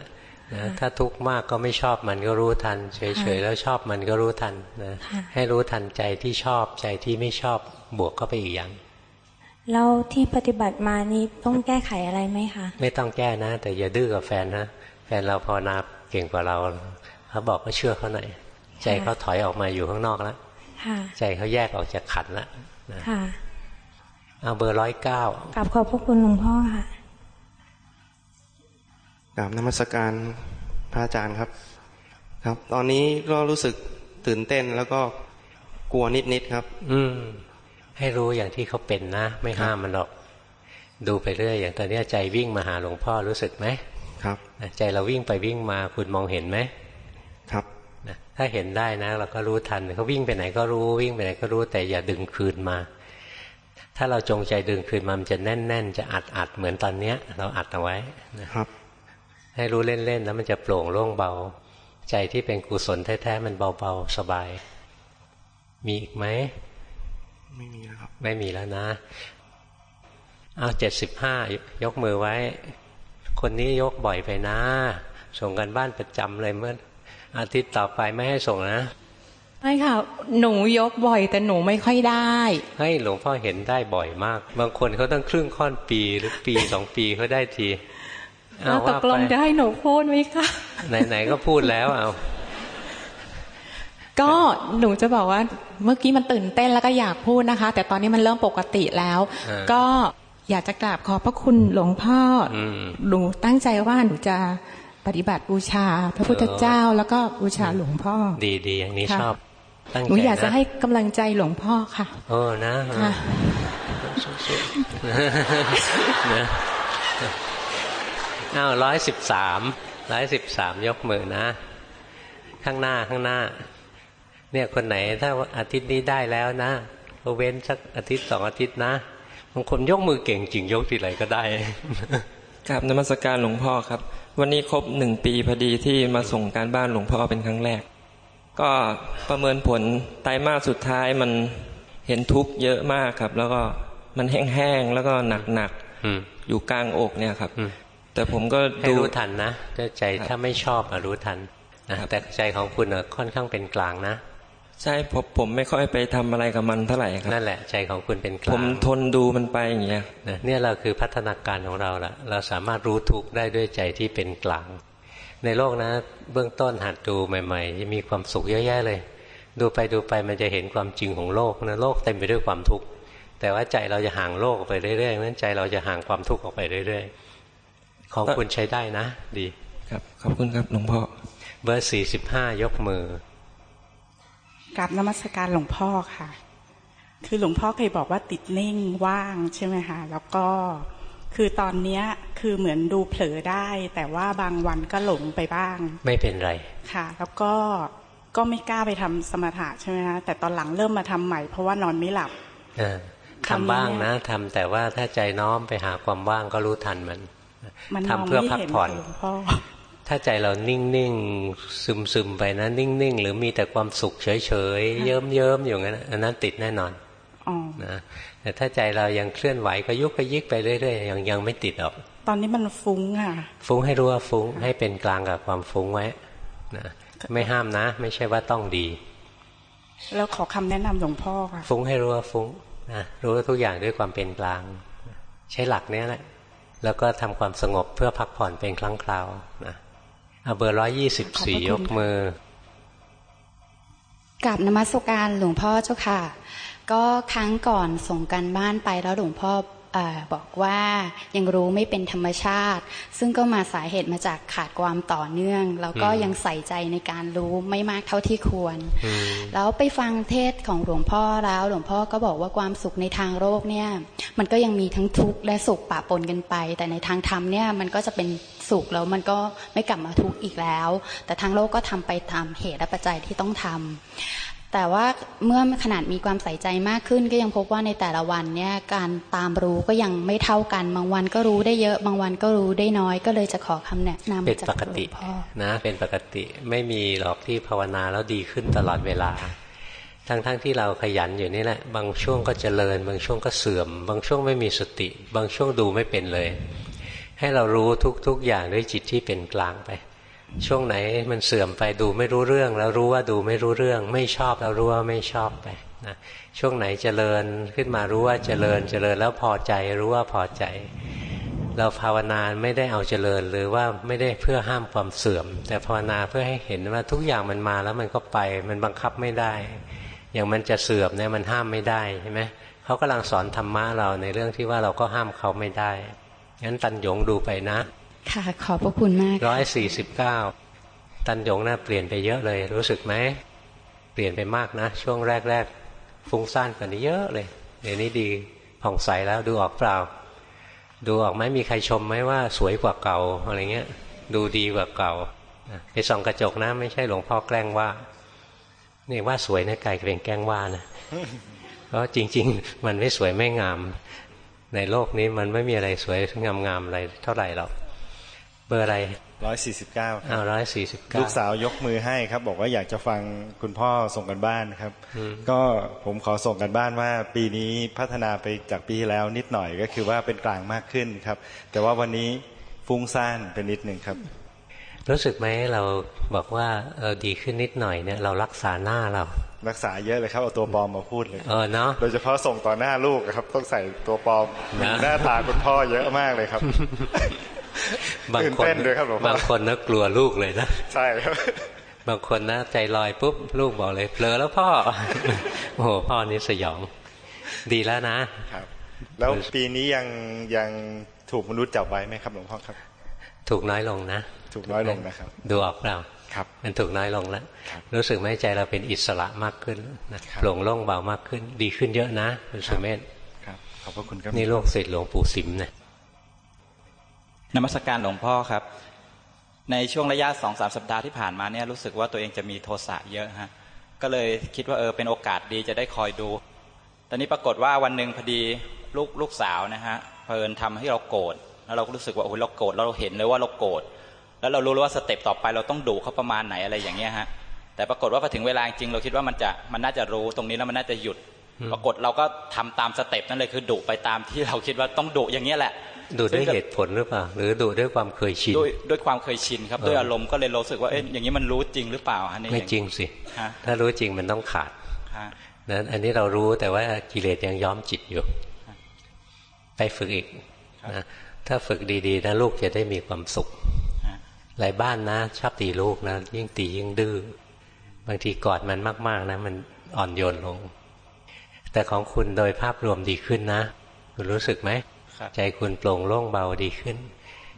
นะถ้าทุกข์มากก็ไม่ชอบมันก็รู้ทัน เฉยๆแล้วชอบมันก็รู้ทันนะให้รู้ทันใจที่ชอบใจที่ไม่ชอบบวกก็ไปอีกอย่างแล้วที่ปฏิบัติมานี่ต้องแก้ไขอะไรไหมคะ ไม่ต้องแก้นะ แต่อย่าดื้อกับแฟนนะแฟนเราพอนาเก่งกว่าเราเขาบอกก็เชื่อเขาหน่อยใจเขาถอยออกมาอยู่ข้างนอกแล้วใจเขาแยกออกจากขันแล้วค่ะเอาเบอร์ร้อยเก้ากลับขอบพระคุณหลวงพ่อค่ะ กราบนมัสการพระอาจารย์ครับ ครับ ตอนนี้ก็รู้สึกตื่นเต้นแล้วก็กลัวนิดๆครับ อืม ให้รู้อย่างที่เขาเป็นนะ ไม่ห้ามมันหรอก ดูไปเรื่อยอย่างตอนนี้ใจวิ่งมาหาหลวงพ่อรู้สึกไหมครับ ใจเราวิ่งไปวิ่งมาคุณมองเห็นไหมครับถ้าเห็นได้นะ เราก็รู้ทันเขาวิ่งไปไหนก็รู้วิ่งไปไหนก็รู้แต่อย่าดึงคืนมา ถ้าเราจงใจดึงคืนมามันจะแน่น ๆ จะอัดอัดเหมือนตอนเนี้ย เราอัดเอาไว้นะครับ ให้รู้เล่นๆแล้วมันจะโปร่งโล่งเบา ใจที่เป็นกุศลแท้ๆมันเบาๆสบาย มีอีกไหมไม่มีแล้วครับ ไม่มีแล้วนะ เอาเจ็ดสิบห้ายกมือไว้ คนนี้ยกบ่อยไปนะ ส่งกันบ้านประจำเลยเมื่ออาทิตย์ต่อไปไม่ให้ส่งนะไม่ค่ะ หนูยกบ่อยแต่หนูไม่ค่อยได้ให้หลวงพ่อเห็นได้บ่อยมาก บางคนเขาต้องครึ่งค่อนปีหรือปีสองปีเขาได้ที เอาตกลงจะให้หนูพูดไหมคะไหนๆก็พูดแล้วเอาก็หนูจะบอกว่าเมื่อกี้มันตื่นเต้นแล้วก็อยากพูดนะคะ แต่ตอนนี้มันเริ่มปกติแล้ว ก็อยากจะกราบขอบพระคุณหลวงพ่อหนูตั้งใจว่าหนูจะปฏิบัติบูชา พระพุทธเจ้าแล้วก็บูชาหลวงพ่อ ดีดีอย่างนี้ชอบหนูอยากจะให้กำลังใจหลวงพ่อค่ะโอ้นะค่ะ อ้าวร้อยสิบสามร้อยสิบสามยกมือนะ ข้างหน้าข้างหน้า เนี่ยคนไหนถ้าอาทิตย์นี้ได้แล้วนะก็เว้นสักอาทิตย์สองอาทิตย์นะบางคนยกมือเก่งจริงยกทีไรก็ได้กราบนมัสการหลวงพ่อครับ วันนี้ครบหนึ่งปีพอดีที่มาส่งการบ้านหลวงพ่อเป็นครั้งแรก ก็ประเมินผลไตรมาสสุดท้ายมันเห็นทุกข์เยอะมากครับ แล้วก็มันแห้งๆแล้วก็หนักๆอยู่กลางอกเนี่ยครับ แต่ผมก็ดูรู้ทันนะใจถ้าไม่ชอบรู้ทันนะแต่ใจของคุณค่อนข้างเป็นกลางนะใช่ผมผมไม่ค่อยไปทำอะไรกับมันเท่าไหร่ครับนั่นแหละใจของคุณเป็นกลางผมทนดูมันไปอย่างเงี้ยเนี่ยเราคือพัฒนาการของเราละเราสามารถรู้ทุกข์ได้ด้วยใจที่เป็นกลาง ในโลกนะ เบื้องต้นหัดดูใหม่ๆจะมีความสุขเยอะแยะเลย ดูไปดูไปมันจะเห็นความจริงของโลกนะโลกเต็มไปด้วยความทุกข์แต่ว่าใจเราจะห่างโลกออกไปเรื่อยๆนั้นใจเราจะห่างความทุกข์ออกไปเรื่อยๆ ของคุณใช้ได้นะ ดี ครับ ขอบคุณครับหลวงพ่อ เบอร์สี่สิบห้ายกมือ กับนมัสการหลวงพ่อค่ะ คือหลวงพ่อเคยบอกว่าติดนิ่งว่างใช่ไหมคะแล้วก็คือตอนเนี้ยคือเหมือนดูเผลอได้ แต่ว่าบางวันก็หลงไปบ้าง ไม่เป็นไรค่ะ แล้วก็ก็ไม่กล้าไปทำสมถะใช่ไหมคะแต่ตอนหลังเริ่มมาทำใหม่ เพราะว่านอนไม่หลับเออทำบ้างนะทำแต่ว่าถ้าใจน้อมไปหาความว่างก็รู้ทันมันมัน ทำเพื่อพักผ่อนหลวงพ่อถ้าใจเรานิ่งๆ ซึมๆ ไปนะนิ่งๆ หรือมีแต่ความสุขเฉยๆ เยิ้มๆ อยู่งั้นอันนั้นติดแน่นอนอ๋อนะแต่ถ้าใจเรายังเคลื่อนไหวก็ยุกก็ยิกไปเรื่อยๆ ยังยังไม่ติดหรอก ตอนนี้มันฟุ้งค่ะ ฟุ้งให้รู้ว่าฟุ้งให้เป็นกลางกับความฟุ้งไว้นะไม่ห้ามนะ ไม่ใช่ว่าต้องดี แล้วขอคำแนะนำหลวงพ่อค่ะ ฟุ้งให้รู้ว่าฟุ้งนะรู้ทุกอย่างด้วยความเป็นกลาง ใช้หลักเนี้ยแหละ แล้วก็ทำความสงบเพื่อพักผ่อนเป็นครั้งคราวนะเอาเบอร์ร้อยยี่สิบสี่ยกมือกับนมัสการหลวงพ่อเจ้าค่ะ ก็ครั้งก่อนส่งกันบ้านไปแล้วหลวงพ่อเออบอกว่ายังรู้ไม่เป็นธรรมชาติ ซึ่งก็มาสาเหตุมาจากขาดความต่อเนื่อง แล้วก็อืมยังใส่ใจในการรู้ไม่มากเท่าที่ควร แล้วไปฟังเทศน์ของหลวงพ่อแล้ว หลวงพ่อก็บอกว่าความสุขในทางโลกเนี่ย มันก็ยังมีทั้งทุกข์และสุขปะปนกันไป แต่ในทางธรรมเนี่ยมันก็จะเป็นสุขแล้วมันก็ไม่กลับมาทุกข์อีกแล้ว แต่ทางโลกก็ทำไปตามเหตุและปัจจัยที่ต้องทำ แต่ว่าเมื่อขนาดมีความใส่ใจมากขึ้นก็ยังพบว่าในแต่ละวันเนี่ยการตามรู้ก็ยังไม่เท่ากัน บางวันก็รู้ได้เยอะ บางวันก็รู้ได้น้อยก็เลยจะขอคำแนะนำเป็นจากปกตินะเป็นปกติไม่มีหรอกที่ภาวนาแล้วดีขึ้นตลอดเวลา ทั้งๆทที่เราขยันอยู่นี่แหละ บางช่วงก็เจริญ บางช่วงก็เสื่อม บางช่วงไม่มีสติ บางช่วงดูไม่เป็นเลย ให้เรารู้ทุกๆอย่างด้วยจิตที่เป็นกลางไป ช่วงไหนมันเสื่อมไปดูไม่รู้เรื่อง แล้วรู้ว่าดูไม่รู้เรื่อง ไม่ชอบแล้วรู้ว่าไม่ชอบไปนะช่วงไหนเจริญขึ้นมารู้ว่าเจริญเจริญแล้วพอใจรู้ว่าพอใจ เราภาวนาไม่ได้เอาเจริญหรือว่าไม่ได้เพื่อห้ามความเสื่อม แต่ภาวนาเพื่อให้เห็นว่าทุกอย่างมันมาแล้วมันก็ไปมันบังคับไม่ได้ อย่างมันจะเสื่อมเนี่ยมันห้ามไม่ได้ใช่ไหมเขากำลังสอนธรรมะเราในเรื่องที่ว่าเราก็ห้ามเขาไม่ได้งั้นตันหยงดูไปนะ ค่ะ ขอบพระคุณมากร้อยสี่สิบเก้าตันยงน่าเปลี่ยนไปเยอะเลย รู้สึกไหม เปลี่ยนไปมากนะ ช่วงแรก ๆ ฟุ้งซ่านกว่านี้เยอะเลยเดี๋ยวนี้ดีผ่องใสแล้วดูออกเปล่า ดูออกไหมมีใครชมไหมว่าสวยกว่าเก่าอะไรเงี้ย ดูดีกว่าเก่าไปส่องกระจกนะไม่ใช่หลวงพ่อแกล้งว่านี่ว่าสวยนะไก่เป็นแกล้งว่านะเพราะจริง ๆ มันไม่สวยไม่งาม ในโลกนี้มันไม่มีอะไรสวยงามๆอะไรเท่าไหร่หรอก เบอร์อะไรร้อยสี่สิบเก้าอ้าวร้อยสี่สิบเก้าลูกสาวยกมือให้ครับ บอกว่าอยากจะฟังคุณพ่อส่งกันบ้านครับ ก็ผมขอส่งกันบ้านว่า ปีนี้พัฒนาไปจากปีที่แล้วนิดหน่อยก็คือว่าเป็นกลางมากขึ้นครับ แต่ว่าวันนี้ฟุ้งซ่านเป็นนิดหนึ่งครับ รู้สึกไหมเราบอกว่าเออดีขึ้นนิดหน่อยเนี่ยเรารักษาหน้าเรา รักษาเยอะเลยครับเอาตัวปลอมมาพูดเลยเออเนาะโดยเฉพาะส่งต่อหน้าลูกครับ ต้องใส่ตัวปลอมนะหน้าตาคุณพ่อเยอะมากเลยครับ บางตื่นคนเต้นด้วยครับหลวงพ่อบางคนนะกลัวลูกเลยนะใช่ครับบางคนนะใจลอยปุ๊บลูกบอกเลยเผลอแล้วพ่อ โอ้โหพ่อนี่สยอง ดีแล้วนะครับ แล้วปีนี้ยังยังถูกมนุษย์จับไว้ไหมครับหลวงพ่อครับ ถูกน้อยลงนะ ถูกน้อยลงนะครับ ดูออกเปล่าครับ มันถูกน้อยลงแล้ว รู้สึกไหมใจเราเป็นอิสระมากขึ้นนะโปร่งโล่งเบามากขึ้น ดีขึ้นเยอะนะคุณสุเมธครับขอบพระคุณครับนี่โลกศิษย์หลวงปู่สิมนะ นมัสการหลวงพ่อครับ ในช่วงระยะสองสามสัปดาห์ที่ผ่านมาเนี่ยรู้สึกว่าตัวเองจะมีโทสะเยอะฮะก็เลยคิดว่าเออเป็นโอกาสดีจะได้คอยดู ตอนนี้ปรากฏว่าวันหนึ่งพอดีลูกลูกสาวนะฮะเพลินทำให้เราโกรธแล้วเราก็รู้สึกว่าโอ้ยเราโกรธแล้วเราเห็นเลยว่าเราโกรธแล้วเรารู้เลยว่า step ต่อไปเราต้องดุเขาประมาณไหนอะไรอย่างเงี้ยฮะแต่ปรากฏว่าพอถึงเวลาจริงเราคิดว่ามันจะมันน่าจะรู้ตรงนี้แล้วมันน่าจะหยุด ปรากฏเราก็ทำตาม step นั่นเลยคือดุไปตามที่เราคิดว่าต้องดุอย่างเงี้ยแหละ ดูด้วยเหตุผลหรือเปล่า หรือดูด้วยความเคยชินด้วยด้วยความเคยชินครับเออด้วยอารมณ์ก็เลยรู้สึกว่าเอ๊ะอย่างนี้มันรู้จริงหรือเปล่าฮะนี่ไม่จริงสิฮะถ้ารู้จริงมันต้องขาดฮะนั้นอันนี้เรารู้แต่ว่ากิเลสยังย้อมจิตอยู่ ไปฝึกอีกนะถ้าฝึกดีๆนะลูกจะได้มีความสุขหลายบ้านนะ ชอบตีลูกนะ ยิ่งตียิ่งดื้อบางทีกอดมันมากๆนะ มันอ่อนโยนลง แต่ของคุณโดยภาพรวมดีขึ้นนะ คุณรู้สึกไหมครับ ใจคุณโปร่งโล่งเบาดีขึ้น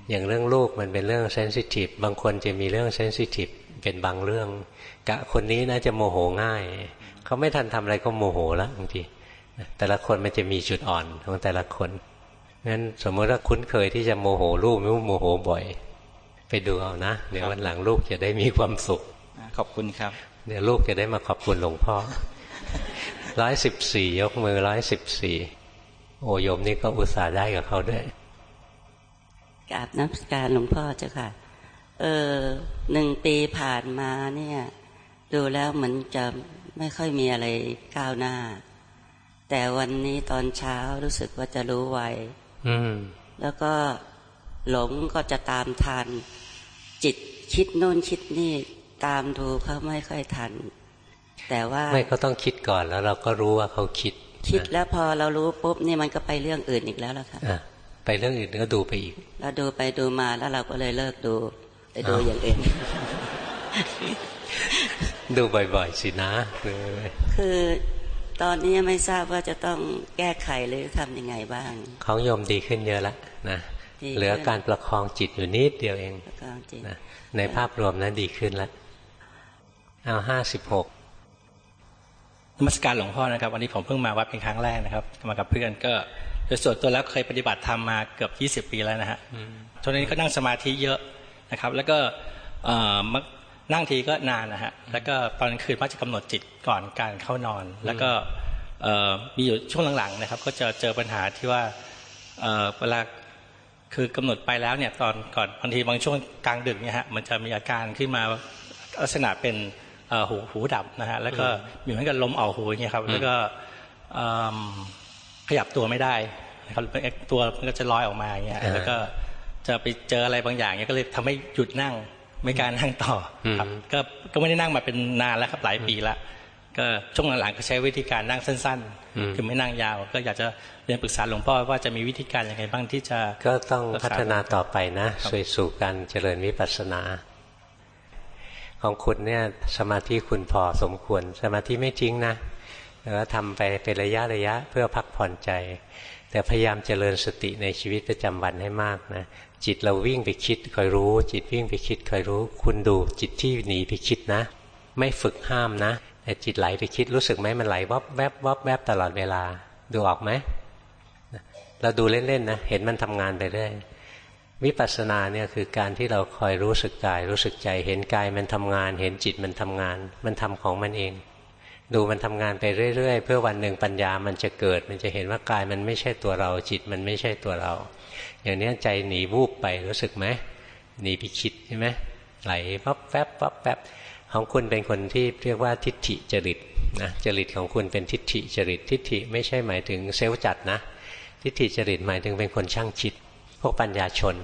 อย่างเรื่องลูกมันเป็นเรื่อง sensitive บางคนจะมีเรื่อง sensitive เป็นบางเรื่อง อย่างคนนี้นะจะโมโหง่าย เขาไม่ทันทำอะไรก็โมโหแล้วบางทีแต่ละคนมันจะมีจุดอ่อนของแต่ละคนงั้นสมมติว่าคุ้นเคยที่จะโมโหลูกไม่โมโหบ่อย ไปดูเอานะเดี๋ยววันหลังลูกจะได้มีความสุขขอบคุณครับเดี๋ยวลูกจะได้มาขอบคุณหลวงพ่อร้อยสิบสี่ยกมือร้อยสิบสี่ โอยมนี่ก็อุตส่าห์ได้กับเขาด้วยกราบนับการหลวงพ่อเจ้าค่ะ เออหนึ่งปีผ่านมาเนี่ย ดูแล้วเหมือนจะไม่ค่อยมีอะไรก้าวหน้า แต่วันนี้ตอนเช้ารู้สึกว่าจะรู้ไวแล้วก็หลงก็จะตามทัน จิตคิดโน่นคิดนี่ตามดูเขาไม่ค่อยทัน แต่ว่าไม่ก็ต้องคิดก่อนแล้วเราก็รู้ว่าเขาคิด คิดแล้วพอเรารู้ปุ๊บนี่มันก็ไปเรื่องอื่นอีกแล้วล่ะค่ะไปเรื่องอื่นก็ดูไปอีก เราดูไปดูมาแล้วเราก็เลยเลิกดู ไปดูอย่างอื่นดูบ่อยๆสินะคือตอนนี้ไม่ทราบว่าจะต้องแก้ไขหรือทำยังไงบ้าง ของโยมดีขึ้นเยอะแล้วนะเหลือการประคองจิตอยู่นิดเดียวเองนะในภาพรวมนั้นดีขึ้นแล้วเอาห้าสิบหกน มัสการหลวงพ่อนะครับวันนี้ผมเพิ่งมาวัดเป็นครั้งแรกนะครับมากับเพื่อนก็โดยส่วนตัวแล้วเคยปฏิบัติธรรมมาเกือบยี่สิบปีแล้วนะฮะช่วงนี้ก็นั่งสมาธิเยอะนะครับ แล้วก็นั่งทีก็นานนะฮะแล้วก็ตอนคืนมักจะกำหนดจิตก่อนการเข้านอน แล้วก็มีอยู่ช่วงหลังๆนะครับ ก็จะเจอปัญหาที่ว่าเวลาคือกำหนดไปแล้วเนี่ยตอนก่อนบางทีบางช่วงกลางดึกเนี่ยฮะมันจะมีอาการขึ้นมาลักษณะเป็น หูหูดับนะฮะแล้วก็มีเหมือนกับลมออกหูอย่างเงี้ยครับ แล้วก็ขยับตัวไม่ได้นะครับตัวมันก็จะลอยออกมาอย่างเงี้ยแล้วก็จะไปเจออะไรบางอย่างเงี้ยก็เลยทำให้หยุดนั่ง ไม่การนั่งต่อครับก็ก็ไม่ได้นั่งมาเป็นนานแล้วครับหลายปีละก็ช่วงหลังๆก็ใช้วิธีการนั่งสั้นๆ คือไม่นั่งยาว ก็อยากจะเรียนปรึกษาหลวงพ่อว่าจะมีวิธีการยังไงบ้างที่จะ ก็ต้องพัฒนาต่อไปนะสู่สู่การเจริญวิปัสสนา ของคุณเนี่ยสมาธิคุณพอสมควร สมาธิไม่จริงนะแต่ว่าทำไปเป็นระยะระยะเพื่อพักผ่อนใจ แต่พยายามเจริญสติในชีวิตประจำวันให้มากนะจิตเราวิ่งไปคิดคอยรู้ จิตวิ่งไปคิดคอยรู้ คุณดูจิตที่หนีไปคิดนะ ไม่ฝึกห้ามนะแต่จิตไหลไปคิดรู้สึกไหมมันไหลวับแวบวับแวบตลอดเวลา ดูออกไหมเราดูเล่นๆนะเห็นมันทำงานไปเรื่อย วิปัสสนาเนี่ยคือการที่เราคอยรู้สึกกาย รู้สึกใจ เห็นกายมันทำงาน เห็นจิตมันทำงาน มันทำของมันเอง ดูมันทำงานไปเรื่อย ๆ เพื่อวันหนึ่งปัญญามันจะเกิด มันจะเห็นว่ากายมันไม่ใช่ตัวเรา จิตมันไม่ใช่ตัวเรา อย่างนี้ใจหนีวูบไปรู้สึกไหมหนีไปคิดใช่ไหมไหลปั๊บแป๊บปั๊บแป๊บของคุณเป็นคนที่เรียกว่าทิฏฐิจริตนะจริตของคุณเป็นทิฏฐิจริตทิฏฐิไม่ใช่หมายถึงเซลล์จัดนะ ทิฏฐิจริตหมายถึงเป็นคนช่างคิด พวกปัญญาชน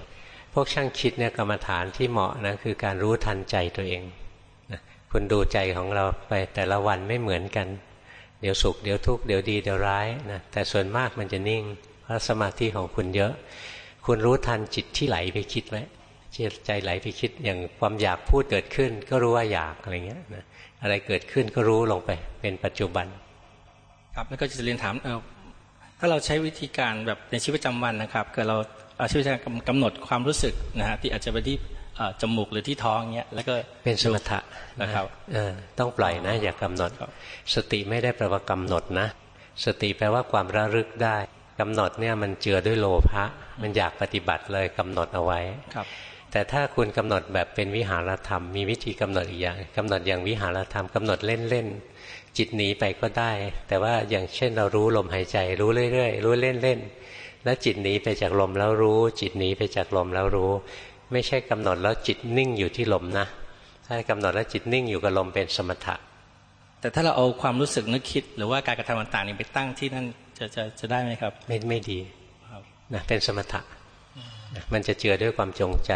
พวกช่างคิดเนี่ยกรรมฐานที่เหมาะนะคือการรู้ทันใจตัวเองนะคุณดูใจของเราไปแต่ละวันไม่เหมือนกัน เดี๋ยวสุขเดี๋ยวทุกข์เดี๋ยวดีเดี๋ยวร้ายนะแต่ส่วนมากมันจะนิ่ง เพราะสมาธิของคุณเยอะ คุณรู้ทันจิตที่ไหลไปคิดไว้ใจไหลไปคิดอย่างความอยากพูดเกิดขึ้น ก็รู้ว่าอยากอะไรเงี้ยนะอะไรเกิดขึ้นก็รู้ลงไป เป็นปัจจุบัน ครับแล้วก็จะเรียนถามเออถ้าเราใช้วิธีการแบบในชีวิตประจำวันนะครับเกิดเรา ชีวิตการกำหนดความรู้สึกนะฮะที่อาจจะไปที่จมูกหรือที่ท้องเงี้ยแล้วก็เป็นสมถะนะครับเออต้องปล่อยนะ อย่ากำหนด สติไม่ได้แปลว่ากำหนดนะ สติแปลว่าความระลึกได้กำหนดเนี่ยมันเจือด้วยโลภะมันอยากปฏิบัติเลยกำหนดเอาไว้ครับแต่ถ้าคุณกำหนดแบบเป็นวิหารธรรม มีวิธีกำหนดอีกอย่างกำหนดอย่างวิหารธรรมกำหนดเล่นๆจิตหนีไปก็ได้ แต่ว่าอย่างเช่นเรารู้ลมหายใจ รู้เรื่อยๆรู้เล่นๆ แล้วจิตหนีไปจากลมแล้วรู้ จิตหนีไปจากลมแล้วรู้ ไม่ใช่กำหนดแล้วจิตนิ่งอยู่ที่ลมนะ ถ้ากำหนดแล้วจิตนิ่งอยู่กับลมเป็นสมถะ แต่ถ้าเราเอาความรู้สึกนึกคิด หรือว่าการกระทำต่างๆนี่ไปตั้งที่นั่นจะจะจะได้ไหมครับ ไม่ไม่ดีนะเป็นสมถะมันจะเจือด้วยความจงใจ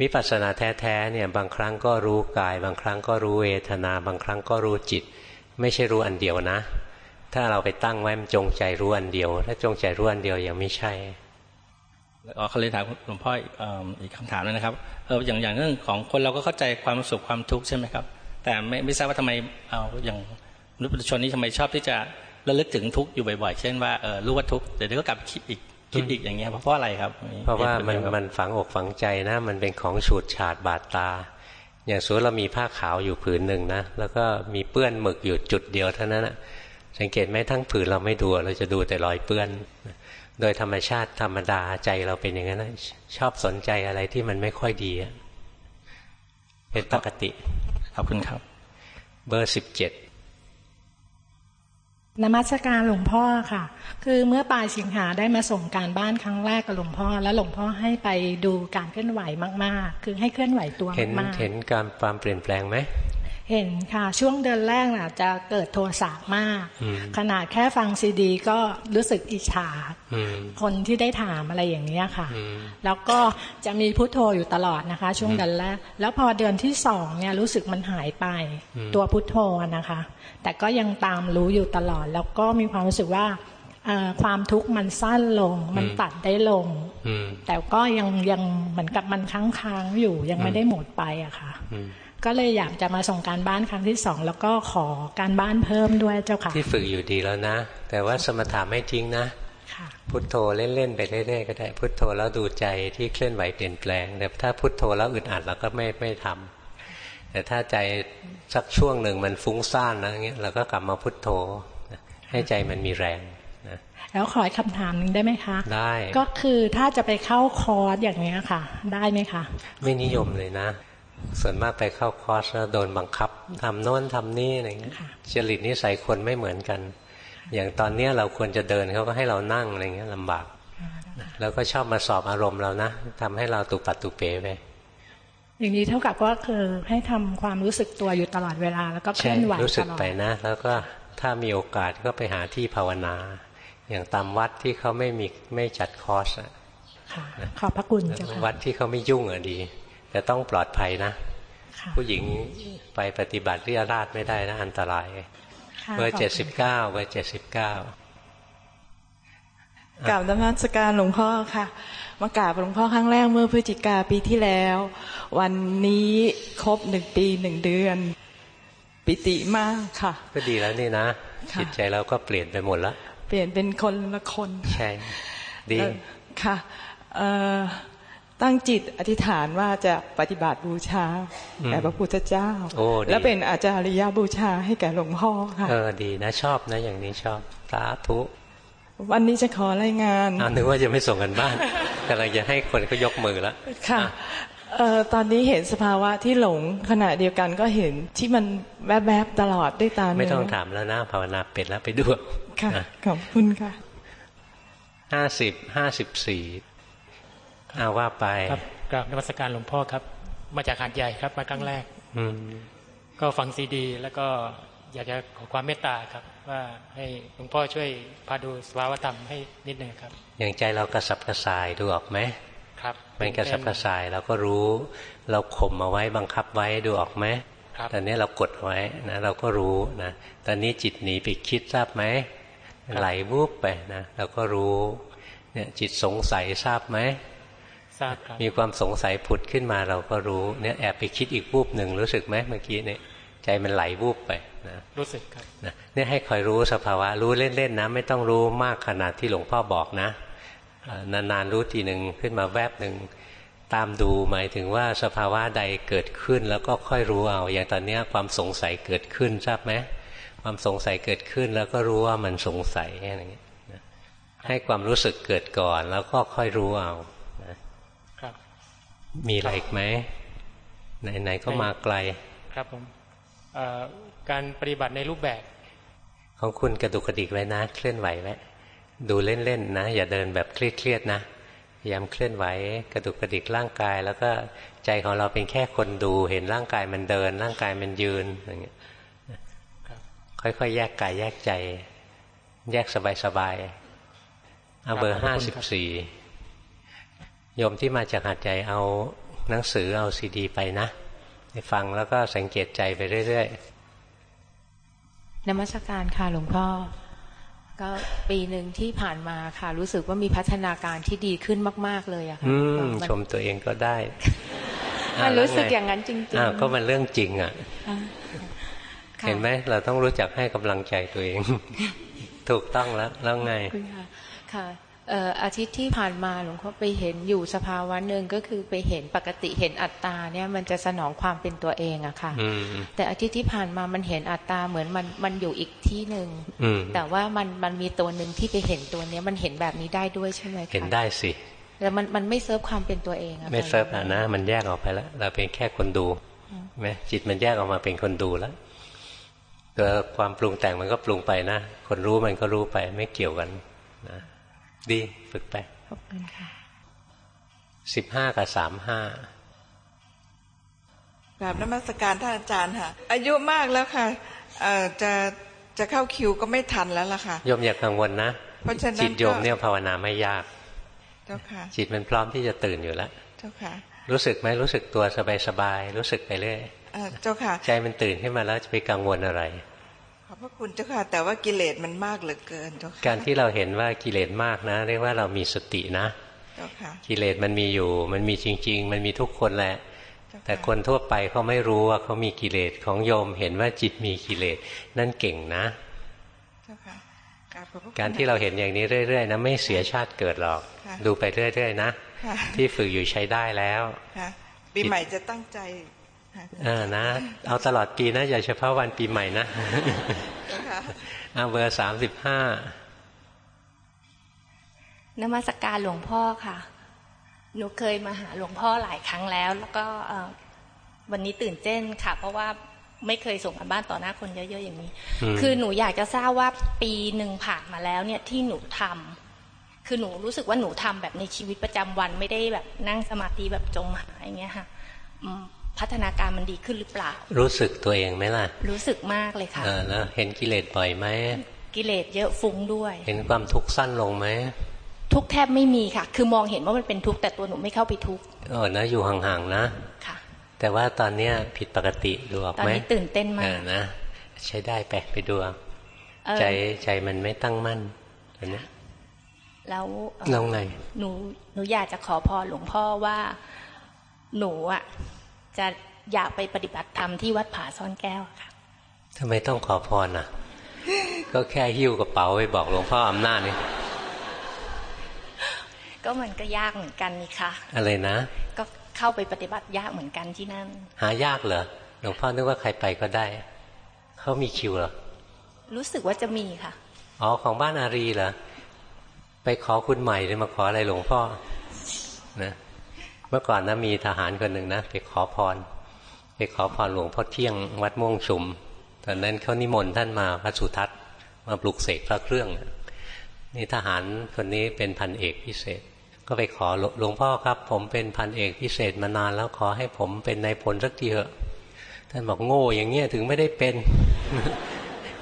วิปัสสนาแท้ๆเนี่ยบางครั้งก็รู้กาย บางครั้งก็รู้เวทนา บางครั้งก็รู้จิต ไม่ใช่รู้อันเดียวนะ ถ้าเราไปตั้งไว้มันจงใจรู้อันเดียว ถ้าจงใจรู้อันเดียวยังไม่ใช่อ๋อเขาเลยถามหลวงพ่ออีกคำถามนึงนะครับเอออย่างอย่างเรื่องของคนเราก็เข้าใจความสุขความทุกข์ใช่ไหมครับ แต่ไม่ไม่ทราบว่าทำไมเอาอย่างมนุษย์ชนนี้ทำไมชอบที่จะระลึกถึงทุกข์อยู่บ่อยๆ เช่นว่าเออรู้ว่าทุกข์เดี๋ยวก็กลับคิดอีกคิดอีกอย่างเงี้ยเพราะอะไรครับ เพราะว่ามันมันฝังอกฝังใจนะ มันเป็นของฉูดฉาดบาดตา อย่างสมมติเรามีผ้าขาวอยู่ผืนหนึ่งนะแล้วก็มีเปื้อนหมึกอยู่จุดเดียวเท่านั้นนะ สังเกตไหมทั้งผืนเราไม่ดู เราจะดูแต่รอยเปื้อน โดยธรรมชาติธรรมดาใจเราเป็นอย่างนั้นชอบสนใจอะไรที่มันไม่ค่อยดีเป็นปกติขอบคุณครับ เบอร์สิบเจ็ดนมัสการหลวงพ่อค่ะ คือเมื่อปลายสิงหาได้มาส่งการบ้านครั้งแรกกับหลวงพ่อ แล้วหลวงพ่อให้ไปดูการเคลื่อนไหวมาก ๆ คือให้เคลื่อนไหวตัวมากเห็นการความเปลี่ยนแปลงไหม เห็นค่ะ ช่วงเดือนแรกน่ะ จะเกิดโทสะมาก ขนาดแค่ฟังซีดี ก็รู้สึกอิจฉาคนที่ได้ถามอะไรอย่างนี้ค่ะ แล้วก็จะมีพุโทโธอยู่ตลอดนะคะ ช่วงเดือนแรก แล้วพอเดือนที่สองเนี่ยรู้สึกมันหายไป ตัวพุโทโธนะคะ แต่ก็ยังตามรู้อยู่ตลอด แล้วก็มีความรู้สึกว่าความทุกข์มันสั้นลง มันตัดได้ลงแต่ก็ยังยังเหมือนกับมันค้างๆอยู่ยังไม่ได้หมดไปอะค่ะ ก็เลยอยากจะมาส่งการบ้านครั้งที่สองแล้วก็ขอการบ้านเพิ่มด้วยเจ้าค่ะ ที่ฝึกอยู่ดีแล้วนะ แต่ว่าสมถะไม่จริงนะพุทโธเล่นๆไปเรื่อยๆก็ได้ พุทโธแล้วดูใจที่เคลื่อนไหวเปลี่ยนแปลง แต่ถ้าพุทโธแล้วอึดอัดเราก็ไม่ไม่ทำแต่ถ้าใจสักช่วงหนึ่งมันฟุ้งซ่านนะเงี้ยเราก็กลับมาพุทโธให้ใจมันมีแรงนะแล้วขอคำถามหนึ่งได้ไหมคะ ได้ก็คือถ้าจะไปเข้าคอร์สอย่างนี้ค่ะ ได้ไหมคะ ไม่นิยมเลยนะ ส่วนมากไปเข้าคอร์สแล้วโดนบังคับทำโน้นทำนี่อะไรเงี้ยจริตนิสัยคนไม่เหมือนกัน อย่างตอนเนี้ยเราควรจะเดินเขาก็ให้เรานั่งอะไรเงี้ยลำบาก แล้วก็ชอบมาสอบอารมณ์เรานะทำให้เราตุปัดตุเป๋ไปอย่างนี้เท่ากับว่าคือให้ทำความรู้สึกตัวอยู่ตลอดเวลา แล้วก็เคลื่อนไหวตลอดรู้สึกไปนะ แล้วก็ถ้ามีโอกาสก็ไปหาที่ภาวนา อย่างตามวัดที่เขาไม่มีไม่จัดคอร์สขอบพระคุณเจ้าค่ะวัดที่เขาไม่ยุ่งอะดี แต่ต้องปลอดภัยนะ ผู้หญิงไปปฏิบัติเรียราชไม่ได้นะ อันตรายเบอร์เจ็ดสิบเก้าเบอร์เจ็ดสิบเก้ากล่าวนมัสการหลวงพ่อค่ะ มากราบหลวงพ่อครั้งแรกเมื่อพฤศจิกาปีที่แล้ว วันนี้ครบหนึ่งปีหนึ่งเดือน ปิติมากค่ะ ก็ดีแล้วนี่นะ จิตใจเราก็เปลี่ยนไปหมดแล้ว เปลี่ยนเป็นคนละคน ใช่ ดี ค่ะ ตั้งจิตอธิษฐานว่าจะปฏิบัติบูชาแด่พระพุทธเจ้า และเป็นอาจารยบูชาให้แก่หลวงพ่อค่ะเออดีนะชอบนะอย่างนี้ชอบสาธุวันนี้จะขอรายงานอ่านึกว่าจะไม่ส่งกันบ้านกำลังจะให้คนก็ยกมือแล้วค่ะตอนนี้เห็นสภาวะที่หลงขณะเดียวกันก็เห็นที่มันแวบๆตลอดด้วยตาไม่ต้องถามแล้วนะภาวนาเป็ดแล้วไปดูค่ะขอบคุณค่ะห้าสิบห้าสิบสี่ อาว่าไปครับกราบนวัตการหลวงพ่อครับ มาจากหาดใหญ่ครับมาครั้งแรก อืก็ฟังซีดี แล้วก็อยากจะขอความเมตตาครับ ว่าให้หลวงพ่อช่วยพาดูสภาวธรรมให้นิดนึงครับ อย่างใจเรากระสับกระส่ายดูออกไหมครับมันกระสับกระส่ายเราก็รู้ เราข่มเอาไว้บังคับไว้ดูออกไหมตอนนี้เรากดไว้นะเราก็รู้นะตอนนี้จิตหนีไปคิดทราบไหมไหลวูบไปนะเราก็รู้เนี่ยจิตสงสัยทราบไหม ทราบครับมีความสงสัยผุดขึ้นมาเราก็รู้เนี่ยแอบไปคิดอีกวูบหนึ่งรู้สึกไหมเมื่อกี้เนี่ยใจมันไหลวูบไปนะรู้สึกครับนะเนี่ยให้คอยรู้สภาวะรู้เล่นๆนะไม่ต้องรู้มากขนาดที่หลวงพ่อบอกนะนานๆรู้ทีหนึ่งขึ้นมาแวบหนึ่งตามดูหมายถึงว่าสภาวะใดเกิดขึ้นแล้วก็ค่อยรู้เอาอย่างตอนนี้ความสงสัยเกิดขึ้นทราบไหมความสงสัยเกิดขึ้นแล้วก็รู้ว่ามันสงสัยอะไรเงี้ยให้ความรู้สึกเกิดก่อนแล้วก็ค่อยรู้เอา มีอะไรอีกไหมไหนๆก็มาไกล ครับผมการปฏิบัติในรูปแบบ ของคุณกระดุกกระดิกไว้นะ เคลื่อนไหวไว้ดูเล่นๆนะ อย่าเดินแบบเครียดๆนะพยายามเคลื่อนไหวกระดุกกระดิกร่างกาย แล้วก็ใจของเราเป็นแค่คนดู เห็นร่างกายมันเดิน ร่างกายมันยืนอย่างเงี้ยค่อยๆแยกกายแยกใจ แยกสบายๆเอาเบอร์ห้าสิบสี่ โยมที่มาจากหัดใจเอาหนังสือเอาซีดี ไปนะไปฟังแล้วก็สังเกตใจไปเรื่อยๆนมัสการค่ะหลวงพ่อ ก็ปีหนึ่งที่ผ่านมาค่ะ รู้สึกว่ามีพัฒนาการที่ดีขึ้นมาก ๆ เลยอะค่ะชมตัวเองก็ได้มันรู้สึกอย่างนั้นจริงๆก็มันเรื่องจริงอะ เห็นไหมเราต้องรู้จักให้กำลังใจตัวเอง ถูกต้องแล้วแล้วไงค่ะ อาทิตย์ที่ผ่านมาหลวงพ่อไปเห็นอยู่สภาวะหนึ่งก็คือไปเห็นปกติเห็นอัตตาเนี่ยมันจะสนองความเป็นตัวเองอะค่ะแต่อาทิตย์ที่ผ่านมามันเห็นอัตตาเหมือนมันมันอยู่อีกที่หนึ่งแต่ว่ามันมันมีตัวหนึ่งที่ไปเห็นตัวเนี้ยมันเห็นแบบนี้ได้ด้วยใช่ไหมคะเห็นได้สิแต่มันมันไม่เซิร์ฟความเป็นตัวเองอะไม่เซิร์ฟนะมันแยกออกไปแล้วเราเป็นแค่คนดูไหมจิตมันแยกออกมาเป็นคนดูแล้วตัวความปรุงแต่งมันก็ปรุงไปนะคนรู้มันก็รู้ไปไม่เกี่ยวกันนะ ดีฝึกไปขอบคุณค่ะสิบห้ากับสามห้าแบบนมัสการท่านอาจารย์ค่ะ อายุมากแล้วค่ะเอ่อจะจะเข้าคิวก็ไม่ทันแล้วล่ะค่ะโยมอย่ากังวลนะเพราะฉะนั้นจิตโยมเนี่ยภาวนาไม่ยากเจ้าค่ะจิตมันพร้อมที่จะตื่นอยู่แล้วเจ้าค่ะ รู้สึกไหมรู้สึกตัวสบายๆรู้สึกไปเรื่อยเจ้าค่ะ ใจมันตื่นขึ้นมาแล้วจะไปกังวลอะไร ขอบพระคุณเจ้าค่ะ แต่ว่ากิเลสมันมากเหลือเกินเจ้าค่ะการที่เราเห็นว่ากิเลสมากนะ เรียกว่าเรามีสตินะเจ้าค่ะกิเลสมันมีอยู่ มันมีจริง ๆ มันมีทุกคนแหละ แต่คนทั่วไปเขาไม่รู้ว่าเขามีกิเลสของโยมเห็นว่าจิตมีกิเลสนั่นเก่งนะการที่เราเห็นอย่างนี้เรื่อยๆนะไม่เสียชาติเกิดหรอก ดูไปเรื่อยๆนะ ที่ฝึกอยู่ใช้ได้แล้วปีใหม่จะตั้งใจ อ่านะเอาตลอดปีนะอย่าเฉพาะวันปีใหม่นะเอาเบอร์สามสิบห้านมัสการหลวงพ่อค่ะ หนูเคยมาหาหลวงพ่อหลายครั้งแล้ว แล้วก็วันนี้ตื่นเต้นค่ะ เพราะว่าไม่เคยส่งกันบ้านต่อหน้าคนเยอะ ๆ อย่างนี้ คือหนูอยากจะทราบว่าปีหนึ่งผ่านมาแล้วเนี่ยที่หนูทำคือหนูรู้สึกว่าหนูทำแบบในชีวิตประจำวันไม่ได้แบบนั่งสมาธิแบบจมหายอย่างเงี้ยค่ะ พัฒนาการมันดีขึ้นหรือเปล่า รู้สึกตัวเองไหมล่ะ รู้สึกมากเลยค่ะเออแล้วเห็นกิเลสบ่อยไหมกิเลสเยอะฟุ้งด้วย เห็นความทุกข์สั้นลงไหมทุกแทบไม่มีค่ะ คือมองเห็นว่ามันเป็นทุกข์แต่ตัวหนูไม่เข้าไปทุกข์เออนะอยู่ห่างๆนะค่ะ แต่ว่าตอนเนี้ยผิดปกติดูออกไหมตอนนี้ตื่นเต้นมากเออนะใช้ได้ไปไปดูใจใจมันไม่ตั้งมั่นตอนนี้แล้วน้องไงหนูหนูอยากจะขอพรหลวงพ่อว่า หนูอะ จะอยากไปปฏิบัติธรรมที่วัดผาซ่อนแก้วค่ะทำไมต้องขอพรอะ ก็แค่หิ้วกระเป๋าไปบอกหลวงพ่ออำนาจนี่ก็มันก็ยากเหมือนกันนี่ค่ะ อะไรนะ ก็เข้าไปปฏิบัติยากเหมือนกันที่นั่น หายากเหรอหลวงพ่อนึกว่าใครไปก็ได้ เขามีคิวเหรอ รู้สึกว่าจะมีค่ะ อ๋อของบ้านอารีเหรอ ไปขอคุณใหม่เลยมาขออะไรหลวงพ่อนะ เมื่อก่อนนะมีทหารคนหนึ่งนะไปขอพร ไปขอพรหลวงพ่อเที่ยงวัดม่วงชุม ตอนนั้นเขานิมนต์ท่านมาพระสุทัศน์มาปลุกเสกพระเครื่อง นี่ทหารคนนี้เป็นพันเอกพิเศษ ก็ไปขอหลวงพ่อครับ ผมเป็นพันเอกพิเศษมานานแล้วขอให้ผมเป็นนายพลสักทีเถอะ ท่านบอกโง่อย่างเงี้ยถึงไม่ได้เป็น